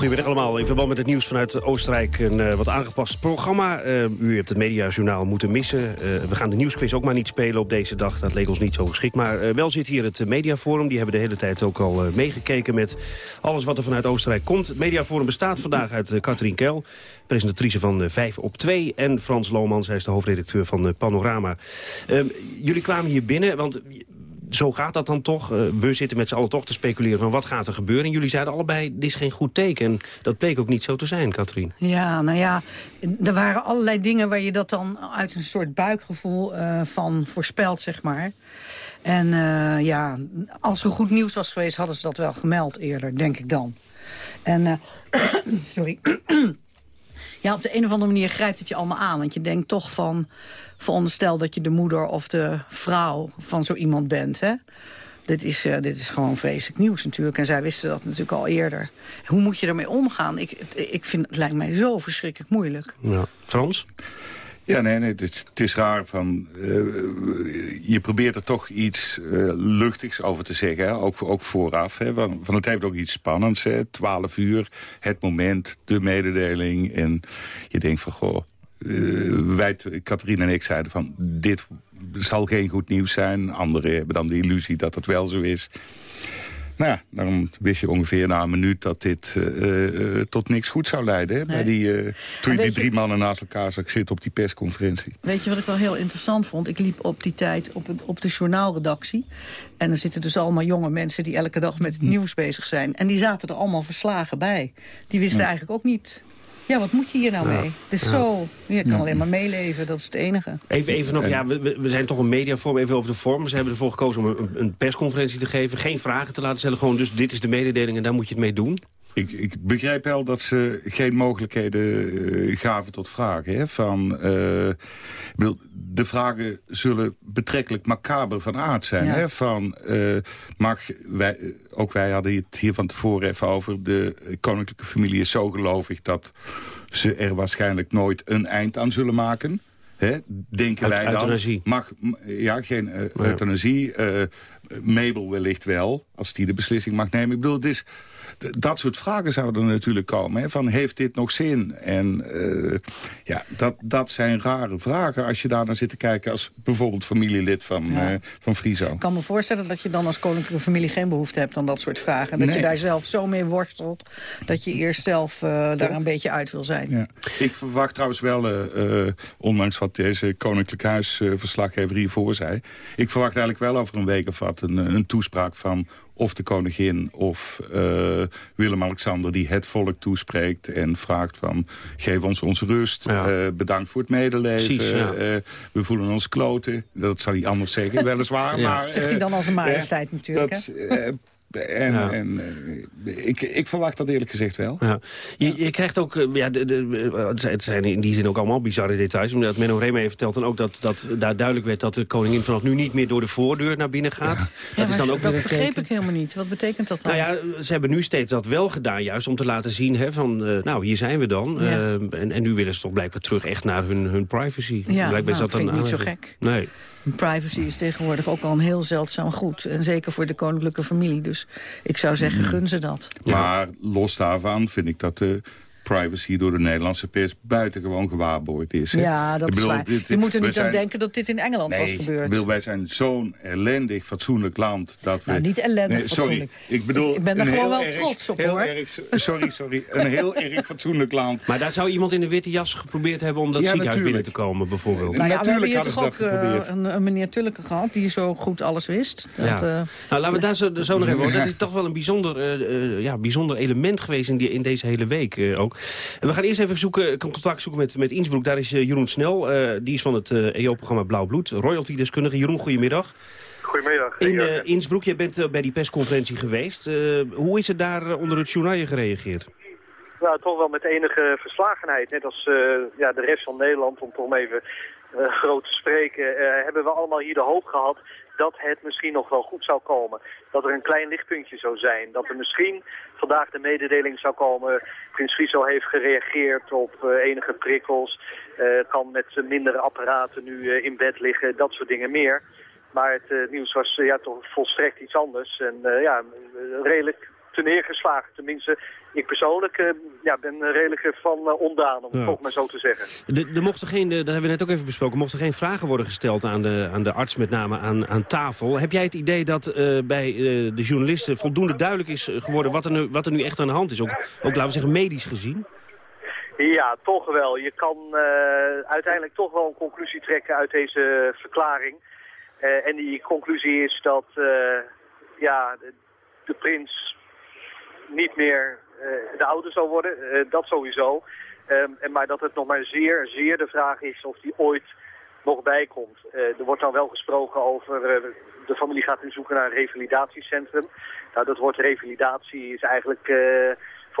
Goedemiddag allemaal. In verband met het nieuws vanuit Oostenrijk een uh, wat aangepast programma. Uh, u hebt het mediajournaal moeten missen. Uh, we gaan de nieuwsquiz ook maar niet spelen op deze dag. Dat leek ons niet zo geschikt. Maar wel zit hier het mediaforum. Die hebben de hele tijd ook al meegekeken met alles wat er vanuit Oostenrijk komt. Het mediaforum bestaat vandaag uit Katrien Kel, presentatrice van 5 op 2. En Frans Lohmans, hij is de hoofdredacteur van Panorama. Ehm, jullie kwamen hier binnen, want zo gaat dat dan toch. Uh, we zitten met z'n allen toch te speculeren van wat gaat er gebeuren. En jullie zeiden allebei, dit is geen goed teken. En dat bleek ook niet zo te zijn, Katrien. Ja, nou ja, er waren allerlei dingen waar je dat dan uit een soort buikgevoel uh, van voorspelt, zeg maar. En uh, ja, als er goed nieuws was geweest, hadden ze dat wel gemeld eerder, denk ik dan. En, sorry... ja, op de een of andere manier grijpt het je allemaal aan. Want je denkt toch van, veronderstel dat je de moeder of de vrouw van zo iemand bent. Hè? Dit is, uh, dit is gewoon vreselijk nieuws natuurlijk. En zij wisten dat natuurlijk al eerder. Hoe moet je ermee omgaan? Ik, ik vind, het lijkt mij zo verschrikkelijk moeilijk. Ja. Frans? Ja, nee, nee het, is, raar. Van, uh, je probeert er toch iets uh, luchtigs over te zeggen, hè? Ook, ook vooraf. Hè? Van, van, het heeft ook iets spannends, hè? 12 uur, het moment, de mededeling. En je denkt van, goh, uh, wij, en ik zeiden van, dit zal geen goed nieuws zijn. Anderen hebben dan de illusie dat het wel zo is. Nou ja, daarom wist je ongeveer na een minuut dat dit uh, uh, tot niks goed zou leiden. Hè? Nee. Bij die, uh, toen je die drie mannen naast elkaar zag zitten op die persconferentie. Weet je wat ik wel heel interessant vond? Ik liep op die tijd op, op de journaalredactie. En er zitten dus allemaal jonge mensen die elke dag met het nieuws bezig zijn. En die zaten er allemaal verslagen bij. Die wisten ja. eigenlijk ook niet ja, wat moet je hier nou ja. mee? Ja. zo... Je kan alleen maar meeleven, dat is het enige. Even, even nog, ja, we, we zijn toch een mediavorm, even over de vorm. Ze hebben ervoor gekozen om een, een persconferentie te geven. Geen vragen te laten stellen, gewoon dus dit is de mededeling en daar moet je het mee doen. Ik, ik begrijp wel dat ze geen mogelijkheden uh, gaven tot vragen. Hè? Van, uh, bedoel, de vragen zullen betrekkelijk macaber van aard zijn. Hè? Van, uh, mag wij, ook wij hadden het hier van tevoren even over... de koninklijke familie is zo gelovig dat ze er waarschijnlijk nooit een eind aan zullen maken. Hè? Denken wij dan. Euthanasie. Mag, ja, geen euthanasie. Mabel wellicht wel, als die de beslissing mag nemen. Ik bedoel, het is dat soort vragen zouden er natuurlijk komen. Hè? Van, heeft dit nog zin? En uh, ja, dat, dat zijn rare vragen als je daar naar zit te kijken... als bijvoorbeeld familielid van, ja. uh, van Friso. Ik kan me voorstellen dat je dan als koninklijke familie geen behoefte hebt aan dat soort vragen. Dat Nee. je daar zelf zo mee worstelt dat je eerst zelf uh, daar een beetje uit wil zijn. Ja. Ik verwacht trouwens wel, ondanks wat deze Koninklijk Huisverslaggever hiervoor zei... ik verwacht eigenlijk wel over een week of wat een, een toespraak van of de koningin of uh, Willem-Alexander die het volk toespreekt... en vraagt van, geef ons onze rust, ja. uh, bedankt voor het medeleven. Precies, ja. uh, we voelen ons kloten. Dat zal hij anders zeggen, weliswaar. ja. maar, zegt hij dan als een majesteit natuurlijk. Dat, en, ja. en uh, ik, ik verwacht dat eerlijk gezegd wel. Ja. Je, je krijgt ook, uh, ja, de, de, het zijn in die zin ook allemaal bizarre details. Omdat Menno Reme heeft verteld dan ook dat, dat daar duidelijk werd... dat de koningin vanaf nu niet meer door de voordeur naar binnen gaat. Ja. Dat, is dan ook dat begreep ik helemaal niet. Wat betekent dat dan? Nou ja, ze hebben nu steeds dat wel gedaan, juist om te laten zien... Hè, van, uh, nou, hier zijn we dan. Ja. en, en nu willen ze toch blijkbaar terug echt naar hun, hun privacy. Ja, blijkbaar nou, is dat vind dan ik niet zo gek. Nee. Privacy is tegenwoordig ook al een heel zeldzaam goed. En zeker voor de koninklijke familie. Dus ik zou zeggen, gun ze dat. Maar los daarvan vind ik dat de privacy door de Nederlandse pers buitengewoon gewaarborgd is. Hè? Ja, dat bedoel, is waar. Dit, je moet er niet zijn, aan denken dat dit in Engeland nee, was gebeurd. Bedoel, wij zijn zo'n ellendig, fatsoenlijk land. Dat we, nou, niet ellendig nee, sorry, fatsoenlijk. Ik, bedoel, ik ben er gewoon wel erg, trots op, heel hoor. Erg, sorry, sorry. Een heel erg fatsoenlijk land. Maar daar zou iemand in de witte jas geprobeerd hebben... om dat ja, ziekenhuis natuurlijk. binnen te komen, bijvoorbeeld. Nou ja, we hebben hier toch ook uh, een, een, meneer Tulleke gehad... die zo goed alles wist. Dat, ja. uh, nou, laten we daar zo, zo nog even over. Dat is toch wel een bijzonder, uh, ja, bijzonder element geweest in, die, in deze hele week ook. We gaan eerst even zoeken, contact zoeken met, met Innsbruck. Daar is Jeroen Snel, die is van het EO-programma Blauw Bloed. Royalty-deskundige. Jeroen, goedemiddag. Goedemiddag. In Innsbruck, jij bent bij die persconferentie geweest. Hoe is er daar onder het journaal gereageerd? Nou, toch wel met enige verslagenheid. Net als ja, de rest van Nederland, om toch maar even groot te spreken... hebben we allemaal hier de hoop gehad dat het misschien nog wel goed zou komen. Dat er een klein lichtpuntje zou zijn. Dat er misschien vandaag de mededeling zou komen... Prins Friso heeft gereageerd op enige prikkels... kan met mindere apparaten nu in bed liggen, dat soort dingen meer... Maar het nieuws was ja, toch volstrekt iets anders. En ja, redelijk neergeslagen. Tenminste, ik persoonlijk ja, ben redelijk van ondaan, om ja. het ook maar zo te zeggen. Er, er mochten geen, dat hebben we net ook even besproken, mochten geen vragen worden gesteld aan de, aan de arts, met name aan, aan tafel. Heb jij het idee dat bij de journalisten voldoende duidelijk is geworden wat er nu, wat er nu echt aan de hand is? Ook, ook laten we zeggen, medisch gezien? Ja, toch wel. Je kan uiteindelijk toch wel een conclusie trekken uit deze verklaring. Uh, en die conclusie is dat uh, ja, de, de, prins niet meer uh, de oude zal worden. dat sowieso. Um, en maar dat het nog maar zeer, zeer de vraag is of die ooit nog bijkomt. er wordt dan wel gesproken over... de familie gaat nu zoeken naar een revalidatiecentrum. Nou, dat woord revalidatie is eigenlijk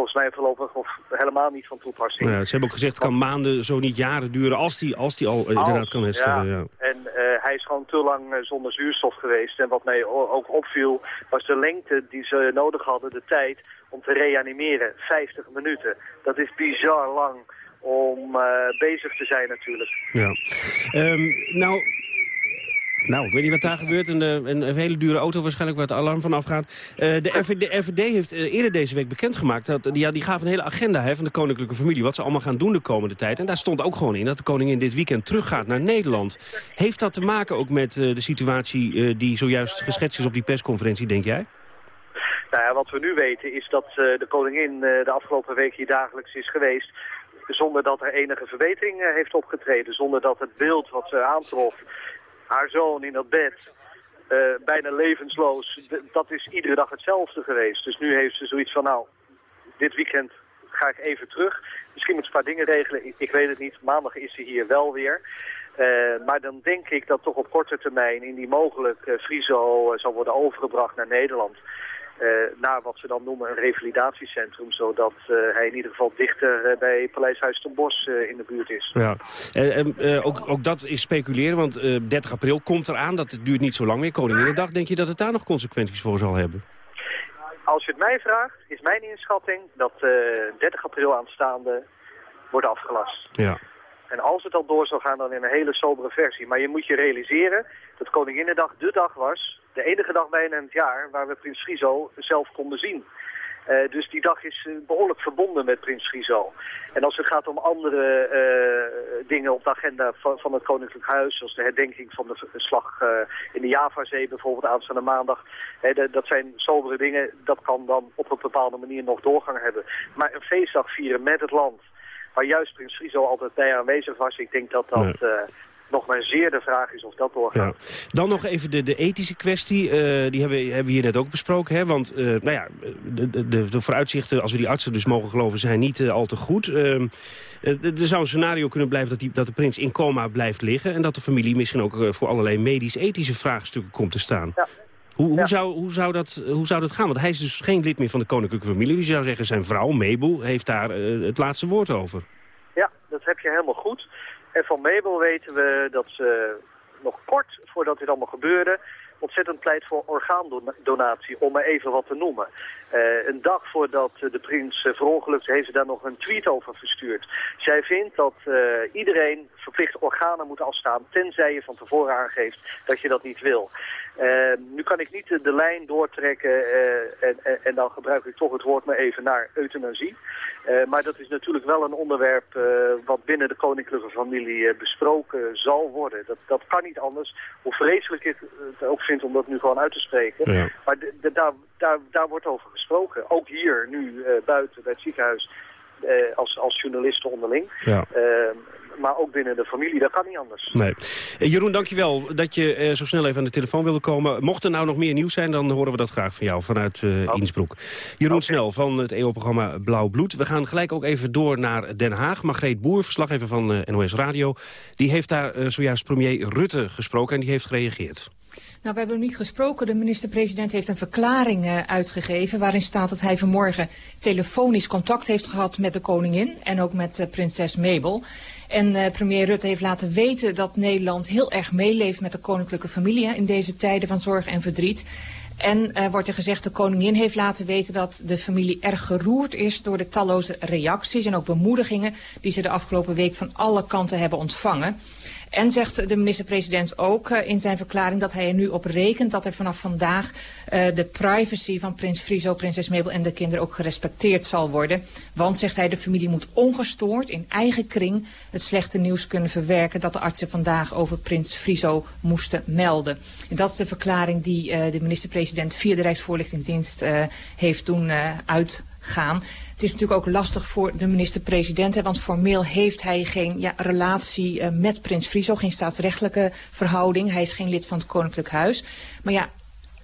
volgens mij voorlopig of helemaal niet van toepassing. Ja, ze hebben ook gezegd het kan maanden, zo niet jaren duren als die, als die al als, inderdaad kan herstellen. Ja. ja. En uh, hij is gewoon te lang uh, zonder zuurstof geweest. En wat mij ook opviel was de lengte die ze nodig hadden, de tijd om te reanimeren. 50 minuten. Dat is bizar lang om uh, bezig te zijn natuurlijk. Ja. Um, nou, nou, ik weet niet wat daar gebeurt. Een, een, een hele dure auto waarschijnlijk waar het alarm van afgaat. Uh, de, RVD, de RVD heeft eerder deze week bekendgemaakt... dat ja, die gaven een hele agenda hè, van de koninklijke familie... wat ze allemaal gaan doen de komende tijd. En daar stond ook gewoon in dat de koningin dit weekend teruggaat naar Nederland. Heeft dat te maken ook met uh, de situatie die zojuist geschetst is op die persconferentie, denk jij? Nou ja, wat we nu weten is dat de koningin de afgelopen week hier dagelijks is geweest... zonder dat er enige verbetering heeft opgetreden. Zonder dat het beeld wat ze aantrof haar zoon in dat bed, uh, bijna levensloos, dat is iedere dag hetzelfde geweest. Dus nu heeft ze zoiets van, nou, dit weekend ga ik even terug. Misschien moet ze een paar dingen regelen, ik, weet het niet. Maandag is ze hier wel weer. Uh, maar dan denk ik dat toch op korte termijn, indien mogelijk, uh, Friso zal worden overgebracht naar Nederland. Eh, naar wat ze dan noemen een revalidatiecentrum. Zodat eh, hij in ieder geval dichter eh, bij Paleishuis ten Bosch in de buurt is. Ja. En, en, ook, ook dat is speculeren, want 30 april komt eraan. Dat duurt niet zo lang meer. Koninginnedag, denk je dat het daar nog consequenties voor zal hebben? Als je het mij vraagt, is mijn inschatting dat 30 april aanstaande wordt afgelast. Ja. En als het al door zou gaan, dan in een hele sobere versie. Maar je moet je realiseren dat Koninginnedag de dag was, de enige dag bijna in het jaar, waar we Prins Friso zelf konden zien. Uh, dus die dag is uh, behoorlijk verbonden met Prins Friso. En als het gaat om andere uh, dingen op de agenda van, van, het Koninklijk Huis... zoals de herdenking van de slag in de Javazee bijvoorbeeld aanstaande maandag... De, dat zijn sobere dingen, dat kan dan op een bepaalde manier nog doorgang hebben. Maar een feestdag vieren met het land waar juist Prins Friso altijd bij aanwezig was. Ik denk dat dat... Eh, nog maar zeer de vraag is of dat doorgaat. Ja. Dan nog even de, de ethische kwestie. Uh, die hebben, hebben we hier net ook besproken. Hè? Want uh, nou ja, de, de, de, vooruitzichten, als we die artsen dus mogen geloven, zijn niet uh, al te goed. Ehm, er zou een scenario kunnen blijven dat, die, dat de prins in coma blijft liggen... en dat de familie misschien ook voor allerlei medisch-ethische vraagstukken komt te staan. Ja. Hoe, hoe, zou, hoe, zou dat, hoe zou dat gaan? Want hij is dus geen lid meer van de koninklijke familie. Dus je zou zeggen, zijn vrouw, Mabel, heeft daar het laatste woord over. Ja, dat heb je helemaal goed. En van Mabel weten we dat ze nog kort voordat dit allemaal gebeurde ontzettend pleit voor orgaandonatie, om maar even wat te noemen. Uh, een dag voordat de prins uh, verongelukt heeft ze daar nog een tweet over verstuurd. Zij vindt dat uh, iedereen verplicht organen moet afstaan, tenzij je van tevoren aangeeft dat je dat niet wil. nu kan ik niet de, de lijn doortrekken en, en, en, dan gebruik ik toch het woord maar even naar euthanasie. maar dat is natuurlijk wel een onderwerp wat binnen de koninklijke familie besproken zal worden. Dat, dat kan niet anders, hoe vreselijk het, het ook vindt om dat nu gewoon uit te spreken. Maar daar, daar, daar wordt over gesproken. Ook hier, nu uh, buiten bij het ziekenhuis, uh, als, als journalisten onderling. Ja. Uh, maar ook binnen de familie, dat kan niet anders. Nee. Jeroen, dankjewel dat je zo snel even aan de telefoon wilde komen. Mocht er nou nog meer nieuws zijn, dan horen we dat graag van jou vanuit uh, Innsbruck. Jeroen okay. Snel van het EO-programma Blauw Bloed. We gaan gelijk ook even door naar Den Haag. Margreet Boer, verslaggever van NOS Radio, die heeft daar zojuist premier Rutte gesproken en die heeft gereageerd. Nou, we hebben hem niet gesproken. De minister-president heeft een verklaring uh, uitgegeven... waarin staat dat hij vanmorgen telefonisch contact heeft gehad met de koningin... en ook met uh, prinses Mabel. En uh, premier Rutte heeft laten weten dat Nederland heel erg meeleeft... met de koninklijke familie in deze tijden van zorg en verdriet. En wordt er gezegd, de koningin heeft laten weten dat de familie erg geroerd is door de talloze reacties en ook bemoedigingen die ze de afgelopen week van alle kanten hebben ontvangen. En zegt de minister-president ook uh, in zijn verklaring dat hij er nu op rekent dat er vanaf vandaag uh, de privacy van prins Friso, prinses Mabel en de kinderen ook gerespecteerd zal worden. Want, zegt hij, de familie moet ongestoord in eigen kring het slechte nieuws kunnen verwerken dat de artsen vandaag over prins Friso moesten melden. En dat is de verklaring die uh, de minister-president via de Rijksvoorlichtingsdienst heeft doen uitgaan. Het is natuurlijk ook lastig voor de minister-president, want formeel heeft hij geen ja, relatie uh, met prins Friso, geen staatsrechtelijke verhouding. Hij is geen lid van het Koninklijk Huis. Maar ja,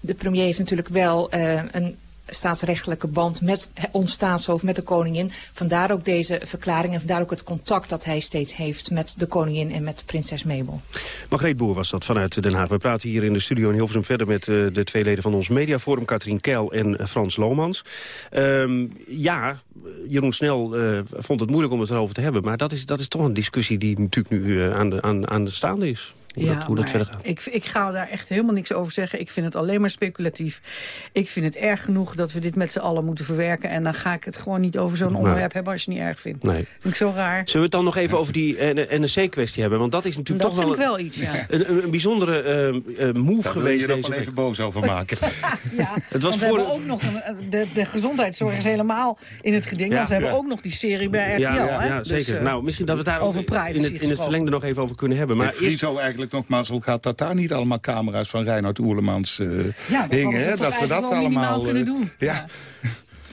de premier heeft natuurlijk wel uh, een staatsrechtelijke band met ons staatshoofd, met de koningin. Vandaar ook deze verklaring en vandaar ook het contact dat hij steeds heeft met de koningin en met prinses Mabel. Margreet Boer was dat vanuit Den Haag. We praten hier in de studio in Hilversum verder met uh, de twee leden van ons mediaforum, Katrien Keil en uh, Frans Lomans. Um, ja, Jeroen Snel uh, vond het moeilijk om het erover te hebben, maar dat is, dat is toch een discussie die natuurlijk nu aan, de, aan, aan de staande is hoe, ja, dat, hoe dat verder gaat. Ik, ik ga daar echt helemaal niks over zeggen. Ik vind het alleen maar speculatief. Ik vind het erg genoeg dat we dit met z'n allen moeten verwerken. En dan ga ik het gewoon niet over zo'n onderwerp hebben als je het niet erg vindt. Nee. Vind ik zo raar. Zullen we het dan nog even over die NSC-kwestie hebben? Want dat is natuurlijk Dat toch vind wel, ik wel iets, ja. een, een, een bijzondere eh, eh, move Daar wil geweest je nog deze wel week. even boos over maken. Ja, Het was want we voor hebben ook nog een, de, de gezondheidszorg is helemaal in het geding. Ja, want we hebben ook nog die serie bij RTL. Ja, ja, hè? Dus, zeker. eh, nou, misschien dat we het daar in het, in het verlengde nog even over kunnen hebben. Maar eerst, Friso eigenlijk nog mazzel gehad dat daar niet allemaal camera's van Reinhard Oerlemans eh Ja, dat hingen. hè? Dat we dat allemaal... kunnen eh, doen. Ja.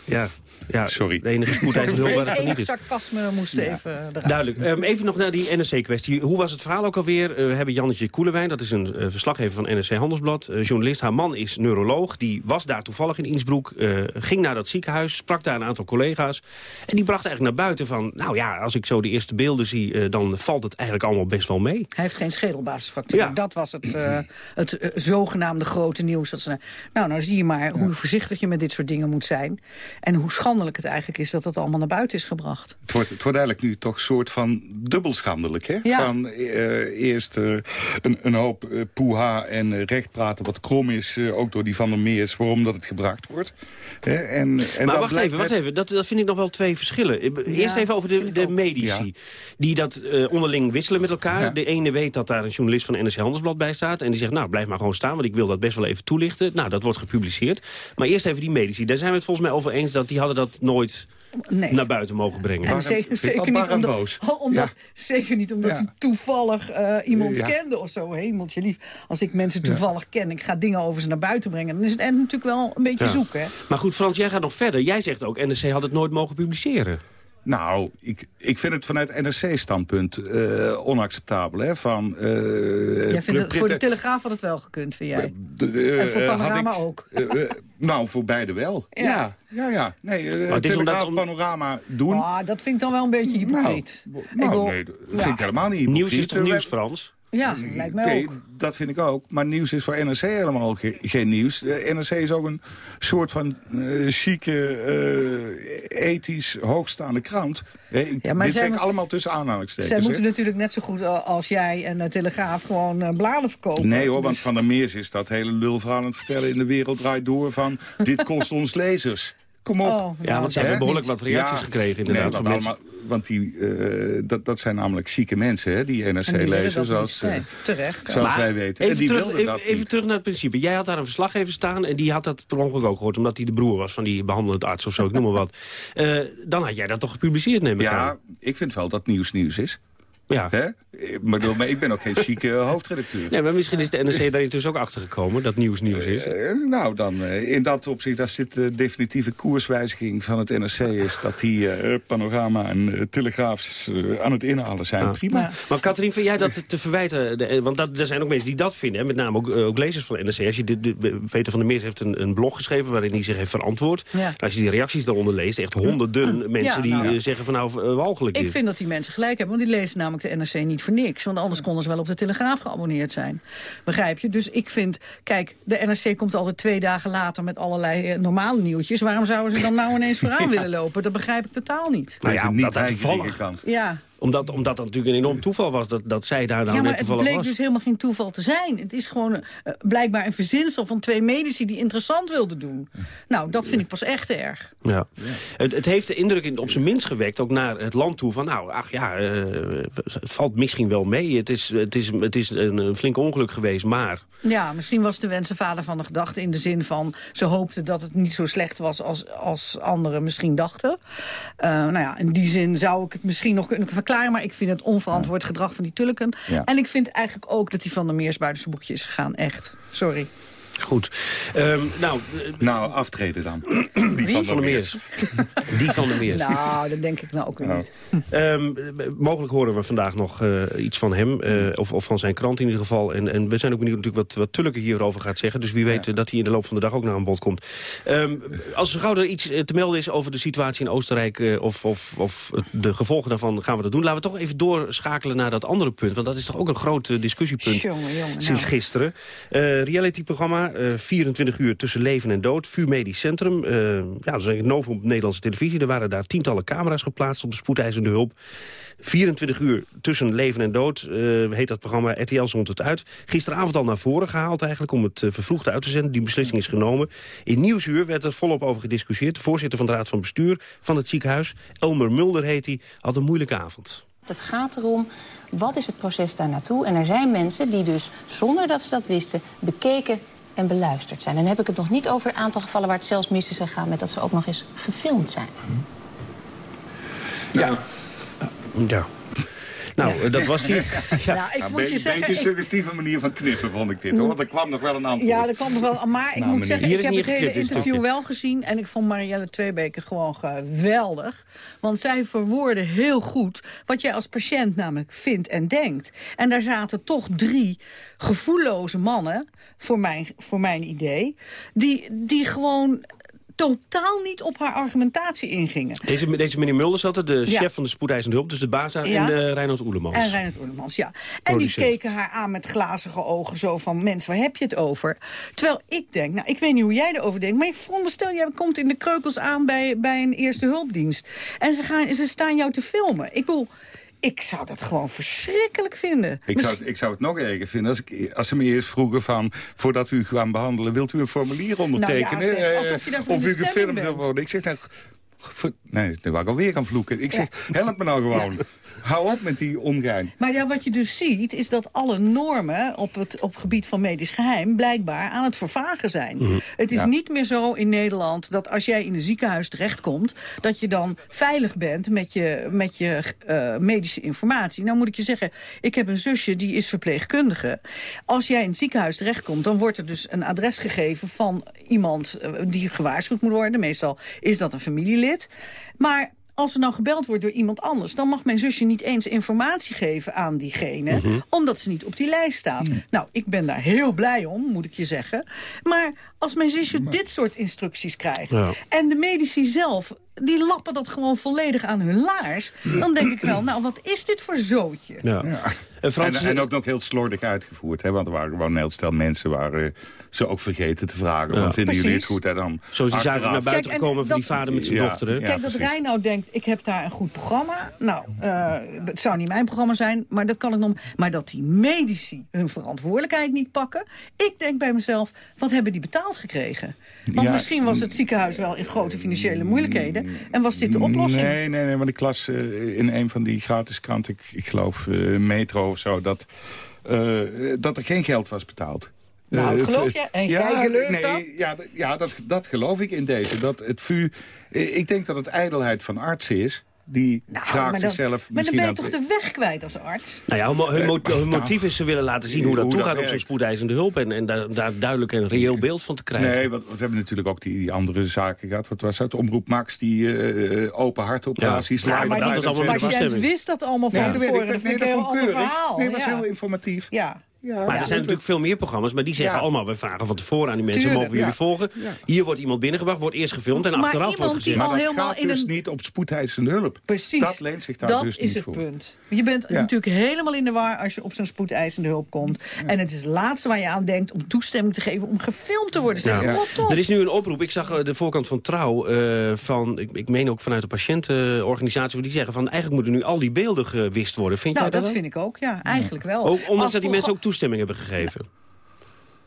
ja, Ja, Sorry. De enige waar het Enig is. sarcasme moest even eruit. Duidelijk. Ehm, even nog naar die NRC-kwestie. Hoe was het verhaal ook alweer? Eh, we hebben Jannetje Koelewijn, dat is een eh, verslaggever van NRC Handelsblad. eh, journalist, haar man is neuroloog. Die was daar toevallig in Innsbruck. eh, ging naar dat ziekenhuis, sprak daar een aantal collega's. En die bracht eigenlijk naar buiten van... nou ja, als ik zo de eerste beelden zie... eh, dan valt het eigenlijk allemaal best wel mee. Hij heeft geen schedelbasisfractuur. Ja. Dat was het, eh, het eh, zogenaamde grote nieuws. Dat ze, nou, nou zie je maar hoe voorzichtig je met dit soort dingen moet zijn. En hoe schandelijk het eigenlijk is dat het allemaal naar buiten is gebracht. Het wordt, het wordt eigenlijk nu toch een soort van dubbelschandelijk. Hè? Ja. Van eh, eerst eh, een, een hoop eh, poeha en recht praten wat krom is. eh, ook door die Van der Meers, waarom dat het gebracht wordt. Hè? En, en maar dan wacht even, wacht het- even. Dat, dat vind ik nog wel twee verschillen. Eerst Ja, even over de, de medici. Ja. Die dat eh, onderling wisselen met elkaar. Ja. De ene weet dat daar een journalist van NRC Handelsblad bij staat. En die zegt, nou, blijf maar gewoon staan, want ik wil dat best wel even toelichten. Nou, dat wordt gepubliceerd. Maar eerst even die medici. Daar zijn we het volgens mij over eens dat die hadden dat nooit Nee. naar buiten mogen brengen. En zeker, zeker, niet omdat, omdat, zeker niet omdat Ja. hij toevallig eh, iemand Ja. kende of zo. Hemeltje lief. Als ik mensen toevallig ken, ik ga dingen over ze naar buiten brengen... dan is het en natuurlijk wel een beetje Ja. zoeken. Hè? Maar goed, Frans, jij gaat nog verder. Jij zegt ook, NRC had het nooit mogen publiceren. Nou, ik, ik vind het vanuit NRC-standpunt eh, onacceptabel. Hè? Van, eh, Jij vindt het, Prit- voor de Telegraaf had het wel gekund, vind jij? de- eh, en voor Panorama ik- ook. nou, voor beide wel. Ja. Ja, ja, ja. Nee, eh, Maar het is omdat Telegraaf, er- Panorama doen. Ah, dat vind ik dan wel een beetje hypocriet. Nou, Ik nou, nee, dat ja. vind ik helemaal niet Nieuws is hypocriet. toch nieuws, Frans? Ja, lijkt mij Nee, ook. dat vind ik ook. Maar nieuws is voor NRC helemaal ge- geen nieuws. De NRC is ook een soort van eh chique, eh, ethisch hoogstaande krant. Ja, maar dit zeg ik allemaal tussen aanhalingstekens. Zij moeten natuurlijk net zo goed eh, als jij en de Telegraaf gewoon eh, bladen verkopen. Nee hoor, want Dus- Van der Meers is dat hele lulverhaal aan het vertellen... in de wereld draait door van dit kost ons lezers. Kom op. Oh, Ja, want ze Hè? hebben behoorlijk wat reacties gekregen inderdaad. Nee, van want, mensen. allemaal, want die, eh, dat, dat zijn namelijk zieke mensen, hè, die En die willen NRC-lezers, dat zoals, Nee, terecht. zoals Maar wij weten. En Even, die terug, even, even terug naar het principe. Jij had daar een verslaggever staan en die had dat per ongeluk ook gehoord... omdat hij de broer was van die behandelend arts of zo, ik noem maar wat. Eh, dan had jij dat toch gepubliceerd, neem ik aan? Ja, ik vind wel dat nieuws nieuws is. Ja. Hè? Ik bedoel, maar ik ben ook geen chique hoofdredacteur. Nee, maar misschien is de NRC daar intussen ook achter gekomen... dat nieuws nieuws is. Eh, nou, dan eh, in dat opzicht, als dit de definitieve koerswijziging van het NRC is... dat die eh, panorama en eh, telegraaf eh, aan het inhalen zijn, prima. Maar Katrien, vind jij dat te verwijten? de- Want dat, er zijn ook mensen die dat vinden. Hè? Met name ook, eh, ook lezers van NRC. Als je dit, de, Peter van der Meers heeft een, een blog geschreven... waarin hij zich heeft verantwoord. Ja. Als je die reacties daaronder leest... echt honderden mensen die nou ja. eh, zeggen van nou, eh, walgelijk Ik dit. vind dat die mensen gelijk hebben, want die lezen namelijk de NRC niet voor niks. Want anders konden ze wel op de Telegraaf geabonneerd zijn. Begrijp je? Dus ik vind, kijk, de NRC komt altijd twee dagen later met allerlei eh, normale nieuwtjes. Waarom zouden ze dan nou ineens vooraan willen lopen? Dat begrijp ik totaal niet. Nou ja, niet omdat dat heigerige toevallig... kant. Ja, Omdat, omdat dat natuurlijk een enorm toeval was dat, dat zij daar nou ja net maar het toevallig bleek was. dus helemaal geen toeval te zijn. Het is gewoon eh, blijkbaar een verzinsel van twee medici die interessant wilden doen. Nou, dat vind ik pas echt erg. Ja. Het, het heeft de indruk in, op zijn minst gewekt, ook naar het land toe... van nou, ach ja, eh, het valt misschien wel mee. Het is, het is, het is een, een flink ongeluk geweest, maar... Ja, misschien was de wens de vader van de gedachte in de zin van... ze hoopten dat het niet zo slecht was als, als anderen misschien dachten. Eh, nou ja, in die zin zou ik het misschien nog kunnen verklaren... maar ik vind het onverantwoord gedrag van die tulken. Ja. En ik vind eigenlijk ook dat die van der Meers buiten zijn boekje is gegaan. Echt. Sorry. Goed. Ehm, nou, Nou, aftreden dan. Die Wie? Van der Meers. Die van der Meers. Nou, dat denk ik nou ook weer Nou. niet. Ehm, mogelijk horen we vandaag nog eh, iets van hem, eh, of, of van zijn krant in ieder geval. En, en we zijn ook benieuwd natuurlijk wat, wat Tulleke hierover gaat zeggen. Dus wie weet eh, dat hij in de loop van de dag ook naar een bod komt. Ehm, als er gauw er iets eh, te melden is over de situatie in Oostenrijk... eh, of, of, of de gevolgen daarvan, gaan we dat doen. Laten we toch even doorschakelen naar dat andere punt. Want dat is toch ook een groot eh, discussiepunt Jongen, jongen. sinds nou. gisteren. Eh Reality-programma, eh, 24 uur tussen leven en dood. VU Medisch Centrum. Eh, ja, dat is een novum op Nederlandse televisie. Er waren daar tientallen camera's geplaatst op de spoedeisende hulp. 24 uur tussen leven en dood eh, heet dat programma. RTL zond het uit. Gisteravond al naar voren gehaald eigenlijk om het vervroegd uit te zenden. Die beslissing is genomen. In Nieuwsuur werd er volop over gediscussieerd. De voorzitter van de Raad van Bestuur van het ziekenhuis, Elmer Mulder heet hij, had een moeilijke avond. Het gaat erom, wat is het proces daar naartoe? En er zijn mensen die dus, zonder dat ze dat wisten, bekeken en beluisterd zijn. En dan heb ik het nog niet over een aantal gevallen waar het zelfs mis is gegaan... met dat ze ook nog eens gefilmd zijn. Ja. Ja. Nou, eh, dat was die. Ja, ik Nou, moet je beetje, zeggen... beetje ik- suggestieve manier van knippen vond ik dit, hoor. Want er kwam nog wel een antwoord. Ja, dat kwam nog wel. Maar ik Nou, moet meneer. zeggen, Hier ik heb het hele interview stukje. wel gezien. En ik vond Marielle Tweebeke gewoon geweldig. Want zij verwoordde heel goed wat jij als patiënt namelijk vindt en denkt. En daar zaten toch drie gevoelloze mannen, voor mijn, voor mijn idee... die, die gewoon totaal niet op haar argumentatie ingingen. Deze, deze meneer Mulder zat er, de Ja. chef van de spoedeisende hulp, dus de baas Ja. en uh, Reinhard Oelemans. En Reinhard Oerlemans, ja. En die keken haar aan met glazige ogen, zo van... mens, waar heb je het over? Terwijl ik denk, nou, ik weet niet hoe jij erover denkt... maar ik veronderstel, jij komt in de kreukels aan bij, bij een eerste hulpdienst. En ze, gaan, ze staan jou te filmen. Ik bedoel, ik zou dat gewoon verschrikkelijk vinden. Ik zou, het, ik zou het nog erger vinden als, ik, als ze me eerst vroegen van... voordat we u gaan behandelen, wilt u een formulier ondertekenen? Nou ja, zeg, Eh, alsof je daarvoor of u gefilmd wil worden. Ik zeg, nou, nee, nu wou ik alweer gaan vloeken. Ik zeg, help me nou gewoon. Hou op met die ongein. Maar ja, wat je dus ziet, is dat alle normen op het op gebied van medisch geheim blijkbaar aan het vervagen zijn. Mhm. Het is Ja. niet meer zo in Nederland dat als jij in een ziekenhuis terechtkomt, dat je dan veilig bent met je, met je eh, medische informatie. Nou moet ik je zeggen, ik heb een zusje die is verpleegkundige. Als jij in het ziekenhuis terechtkomt, dan wordt er dus een adres gegeven van iemand eh, die gewaarschuwd moet worden. Meestal is dat een familielid. Maar als er nou gebeld wordt door iemand anders... dan mag mijn zusje niet eens informatie geven aan diegene... Mhm. omdat ze niet op die lijst staat. Nou, ik ben daar heel blij om, moet ik je zeggen. Maar als mijn zusje dit soort instructies krijgt... Ja. en de medici zelf, die lappen dat gewoon volledig aan hun laars... dan denk ik wel, nou, wat is dit voor zootje? Ja. En, Frans- en ook nog heel slordig uitgevoerd. Hè? Want er waren gewoon een heel stel mensen waar eh, ze ook vergeten te vragen. Ja. vinden jullie het goed? En dan Zo ook achteraf- naar buiten gekomen van die vader met zijn Ja, dochter. Hè? ja. Kijk, dat. Reinoud denkt, ik heb daar een goed programma. Nou, eh, het zou niet mijn programma zijn, maar dat kan ik nog. Maar dat die medici hun verantwoordelijkheid niet pakken. Ik denk bij mezelf, wat hebben die betaald gekregen? Want Ja, misschien was het ziekenhuis wel in grote financiële moeilijkheden. En was dit de oplossing? Nee, nee, nee, want ik las eh, in een van die gratis kranten, ik, ik geloof eh, Metro of zo, dat, eh, dat er geen geld was betaald. Nou, geloof je? En jij gelooft nee, dat? Ja, ja dat, dat geloof ik in deze. Dat het VU, ik denk dat het ijdelheid van artsen is, die graag Nou, dan, zichzelf maar dan misschien ben je toch de weg kwijt als arts? Nou ja, hun, mo- hun, mo- hun motief is ze willen laten zien hoe dat hoe toegaat dat op zo'n spoedeisende hulp. En, en daar, daar duidelijk een reëel beeld van te krijgen. Nee, want, we hebben natuurlijk ook die, die andere zaken gehad. Wat was dat? Omroep Max, die eh, eh, open hartoperaties. Ja, maar uitzenden. patiënt wist dat allemaal van dat tevoren. Dat Nee, vind ik een dat heel ander verhaal. Nee, dat was ja. heel informatief. Ja. Maar er zijn natuurlijk veel meer programma's, maar die zeggen Ja. allemaal... we vragen van tevoren aan die mensen, Tuurlijk, mogen we jullie ja. volgen? Hier wordt iemand binnengebracht, wordt eerst gefilmd en Maar achteraf iemand wordt al Maar dat helemaal gaat in dus een- niet op spoedeisende hulp. Precies. Dat leent zich daar dat dus is niet het voor. punt. Je bent Ja. natuurlijk helemaal in de war als je op zo'n spoedeisende hulp komt. En het is het laatste waar je aan denkt om toestemming te geven om gefilmd te worden. Zeg, Ja. rot op. Er is nu een oproep. Ik zag eh, de voorkant van Trouw, eh, van, ik, ik meen ook vanuit de patiëntenorganisatie... die zeggen van eigenlijk moeten nu al die beelden gewist worden. Vind nou, jij dat dat vind ik ook, ja. Eigenlijk wel. Ook, ondanks dat die mensen ook toestemming hebben gegeven.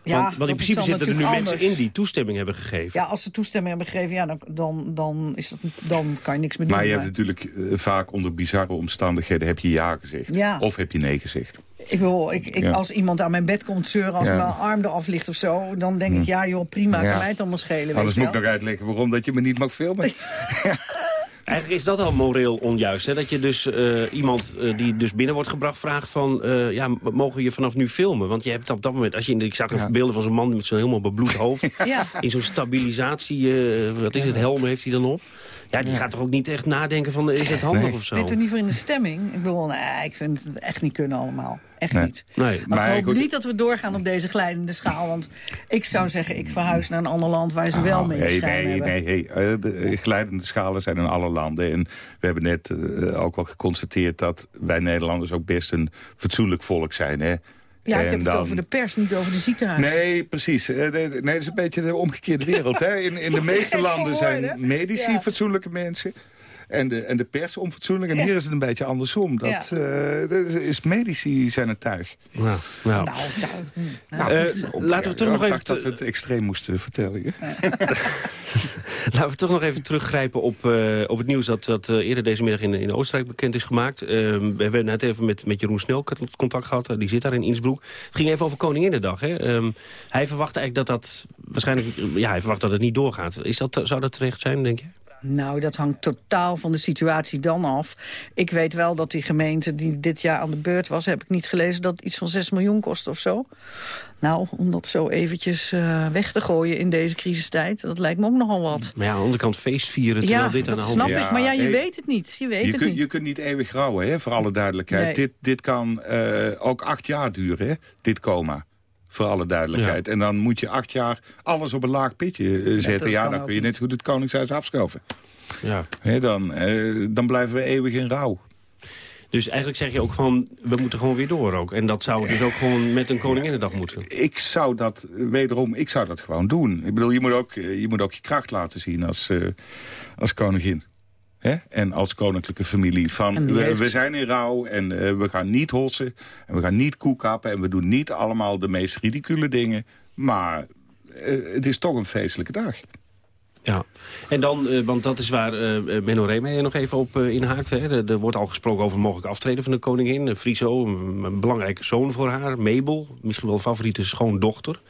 Ja, want, want in principe zitten er nu mensen in die toestemming hebben gegeven. Ja, als ze toestemming hebben gegeven, ja, dan, dan, dan, is dat, dan kan je niks meer doen. Maar je hebt natuurlijk eh, vaak onder bizarre omstandigheden heb je ja gezegd. Ja. Of heb je nee gezegd. Ik wil, ik, ik, Ja. als iemand aan mijn bed komt zeuren, als Ja. mijn arm eraf ligt of zo, dan denk ik, Hm. ja joh, prima, Ja. kan mij het allemaal schelen. Anders moet ik nog uitleggen waarom dat je me niet mag filmen. Eigenlijk is dat al moreel onjuist. Hè? Dat je dus eh, iemand eh, die dus binnen wordt gebracht vraagt van... eh, ja, mogen we je vanaf nu filmen? Want je hebt op dat moment... Als je in de, ik zag Ja. beelden van zo'n man met zo'n helemaal bebloed hoofd. Ja. In zo'n stabilisatie... eh, wat is het, helm heeft hij dan op? Ja, die gaat toch ook niet echt nadenken van... is het handig of zo? Ben je toch niet voor in de stemming? Ik bedoel, nee, ik vind het echt niet kunnen allemaal. Echt Nee. niet. Nee, Maar ik hoop niet dat we doorgaan op deze glijdende schaal. Want ik zou zeggen, ik verhuis naar een ander land waar ze wel Ah, mee nee, nee, hebben. nee, hey, eh, de eh, glijdende schalen zijn in alle landen. En we hebben net eh, ook al geconstateerd dat wij Nederlanders ook best een fatsoenlijk volk zijn. Hè? Ja, ik heb het over de pers, niet over de ziekenhuizen. Nee, precies. Eh, nee, dat is een beetje de omgekeerde wereld. Hè? In, in de meeste landen zijn medici fatsoenlijke mensen. En de, en de pers onfatsoenlijk. En Ja. hier is het een beetje andersom. Dat, eh, dat is medici zijn het tuig. Nou, nou. Nou, nou, hm, Nou, Eh, dat is ook- laten we toch nog even dat we het extreem moesten vertellen. Laten we toch nog even teruggrijpen op, eh, op het nieuws dat, dat eerder deze middag in, in Oostenrijk bekend is gemaakt. We hebben net even met, met Jeroen Snel contact gehad. eh, die zit daar in Innsbruck. Het ging even over Koninginnedag. Hè. Ehm, hij verwacht eigenlijk dat dat waarschijnlijk, ja, hij verwacht dat het niet doorgaat. Is dat, zou dat terecht zijn, denk je? Nou, dat hangt totaal van de situatie dan af. Ik weet wel dat die gemeente die dit jaar aan de beurt was... heb ik niet gelezen dat het iets van 6 miljoen kost of zo. Nou, om dat zo eventjes uh, weg te gooien in deze crisistijd... dat lijkt me ook nogal wat. Maar ja, aan de andere kant feestvieren terwijl ja, dit aan de hand is. snap ik. Maar ja, je hey, weet het niet. Je, weet je, het kun, niet. je kunt niet eeuwig rouwen, hè, voor alle duidelijkheid. Nee. Dit, dit kan uh, ook acht jaar duren, hè, dit coma voor alle duidelijkheid. Ja. En dan moet je acht jaar alles op een laag pitje uh, zetten. Ja, dan kun je net zo goed het Koningshuis afschoven. Ja. He, dan, uh, dan blijven we eeuwig in rouw. Dus eigenlijk zeg je ook gewoon, we moeten gewoon weer door ook. En dat zou dus ook gewoon met een Koninginnedag moeten. Ik zou dat, wederom, ik zou dat gewoon doen. Ik bedoel, je moet ook je, moet ook je kracht laten zien als, als koningin. Hè? En als koninklijke familie. Van, we, heeft... we, zijn in rouw en uh, we gaan niet hossen. En we gaan niet koekappen. En we doen niet allemaal de meest ridicule dingen. Maar uh, het is toch een feestelijke dag. Ja, en dan, uh, want dat is waar uh, Menno Reemeyer nog even op uh, inhaakt. Hè. Er, er, wordt al gesproken over mogelijk aftreden van de koningin. Friso, een, een, belangrijke zoon voor haar. Mabel, misschien wel favoriete schoondochter.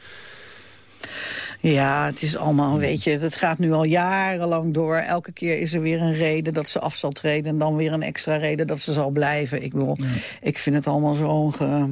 Ja, het is allemaal, weet je, het gaat nu al jarenlang door. Elke keer is er weer een reden dat ze af zal treden... en dan weer een extra reden dat ze zal blijven. Ik bedoel, ja. ik vind het allemaal zo'n... Ge...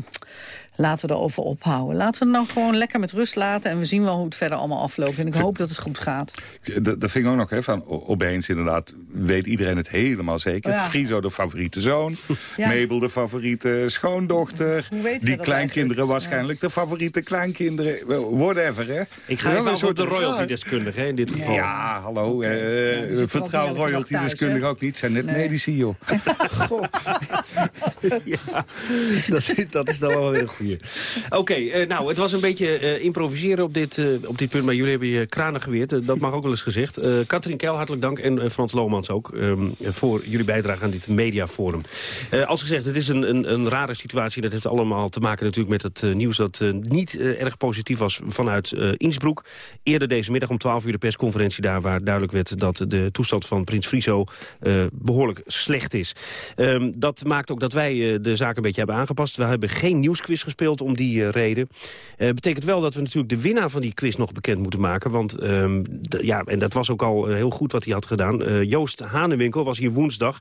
Laten we erover ophouden. Laten we het nou gewoon lekker met rust laten... en we zien wel hoe het verder allemaal afloopt. En ik hoop dat het goed gaat. Dat, dat vind ik ook nog, hè, van opeens inderdaad... weet iedereen het helemaal zeker. Ja. Friso de favoriete zoon. Ja. Mabel de favoriete schoondochter. Die kleinkinderen waarschijnlijk ja. de favoriete kleinkinderen. Whatever, hè. Ik ga even een soort de royalty-deskundige, in dit geval. Ja, hallo. Uh, vertrouw royalty-deskundige ook niet. zijn net nee. medici, joh. ja, dat, dat is dan wel weer een Oké, uh, nou, het was een beetje uh, improviseren op dit, uh, op dit punt, maar jullie hebben je kranen geweerd. dat mag ook wel eens gezegd. Katrien Keil, hartelijk dank en Frans Lomans ook um, voor jullie bijdrage aan dit mediaforum. als gezegd, het is een, een, een, rare situatie. Dat heeft allemaal te maken natuurlijk met het nieuws dat niet erg positief was vanuit Innsbruck. Eerder deze middag om 12 uur de persconferentie daar waar duidelijk werd dat de toestand van Prins Friso behoorlijk slecht is. Um, dat maakt ook dat wij de zaak een beetje hebben aangepast. We hebben geen nieuwsquiz gespeeld om die uh, reden. Uh, betekent wel dat we natuurlijk de winnaar van die quiz nog bekend moeten maken. Want de, ja, en dat was ook al uh, heel goed wat hij had gedaan. Joost Hanewinkel was hier woensdag.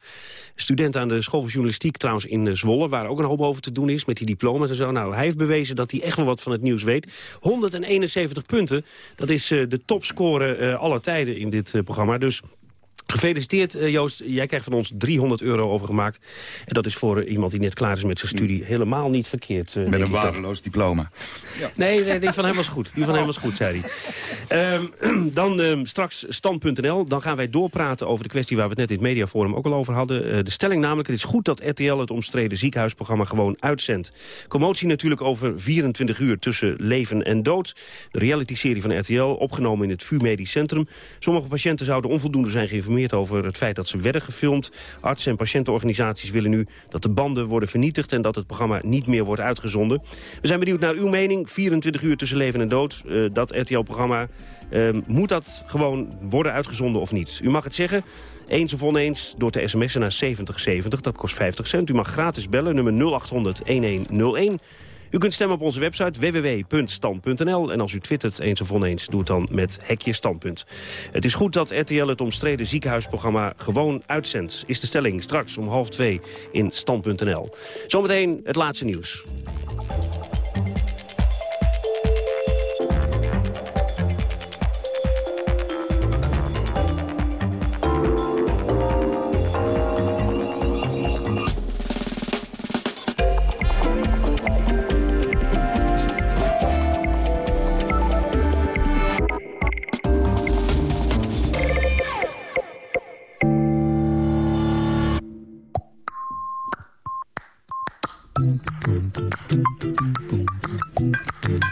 Student aan de school van journalistiek trouwens in Zwolle. Waar ook een hoop over te doen is met die diploma's en zo. Nou, hij heeft bewezen dat hij echt wel wat van het nieuws weet. 171 punten. Dat is de topscore aller tijden in dit programma. Dus Gefeliciteerd uh, Joost, jij krijgt van ons 300 euro overgemaakt. En dat is voor uh, iemand die net klaar is met zijn studie helemaal niet verkeerd. Uh, met een waardeloos diploma. Ja. Nee, nee, die van hem was goed. Die van hem was goed, zei hij. Um, dan um, straks stand.nl. Dan gaan wij doorpraten over de kwestie waar we het net in het mediaforum ook al over hadden. de stelling namelijk, het is goed dat RTL het omstreden ziekenhuisprogramma gewoon uitzendt. Commotie natuurlijk over 24 uur tussen leven en dood. De reality-serie van RTL, opgenomen in het VU Medisch Centrum. Sommige patiënten zouden onvoldoende zijn geïnformeerd over het feit dat ze werden gefilmd. Artsen en patiëntenorganisaties willen nu dat de banden worden vernietigd... en dat het programma niet meer wordt uitgezonden. We zijn benieuwd naar uw mening. 24 uur tussen leven en dood. Uh, dat RTL-programma, uh, moet dat gewoon worden uitgezonden of niet? U mag het zeggen. Eens of oneens door te sms'en naar 7070. Dat kost 50 cent. U mag gratis bellen, nummer 0800-1101. U kunt stemmen op onze website www.stand.nl. En als u twittert eens of oneens, doe het dan met hekje standpunt. Het is goed dat RTL het omstreden ziekenhuisprogramma gewoon uitzendt. Is de stelling straks om half twee in stand.nl. Zometeen het laatste nieuws.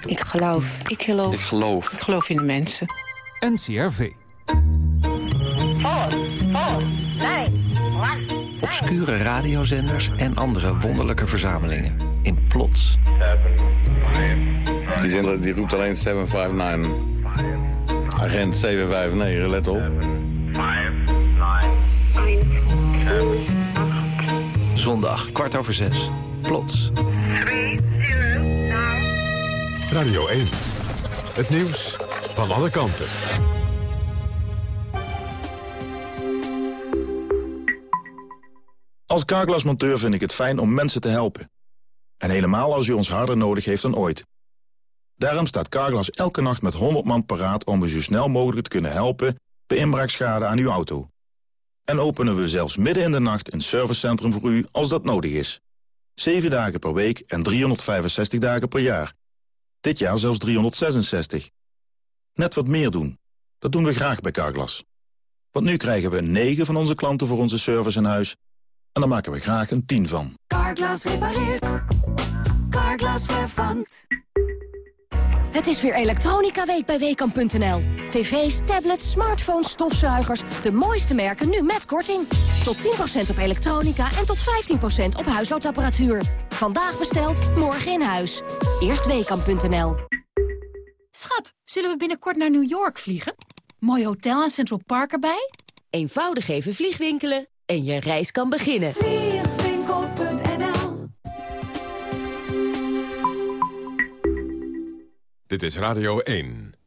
Ik geloof. Ik geloof. Ik geloof. Ik geloof in de mensen. NCRV. Obscure radiozenders en andere wonderlijke verzamelingen. In plots. Die zender die roept alleen 759. Agent 759, let op. Zondag, kwart over zes. Plots. Radio 1. Het nieuws van alle kanten. Als Carglass-monteur vind ik het fijn om mensen te helpen. En helemaal als u ons harder nodig heeft dan ooit. Daarom staat Carglass elke nacht met 100 man paraat om u zo snel mogelijk te kunnen helpen bij inbraakschade aan uw auto. En openen we zelfs midden in de nacht een servicecentrum voor u als dat nodig is. 7 dagen per week en 365 dagen per jaar. Dit jaar zelfs 366. Net wat meer doen. Dat doen we graag bij Carglass. Want nu krijgen we 9 van onze klanten voor onze service in huis. En daar maken we graag een 10 van. Carglass repareert. Carglass vervangt. Het is weer Elektronica Week bij Weekamp.nl. TV's, tablets, smartphones, stofzuigers. De mooiste merken nu met korting. Tot 10% op elektronica en tot 15% op huishoudapparatuur. Vandaag besteld, morgen in huis. Eerst Weekamp.nl. Schat, zullen we binnenkort naar New York vliegen? Mooi hotel en Central Park erbij? Eenvoudig even vliegwinkelen en je reis kan beginnen. Dit is Radio 1.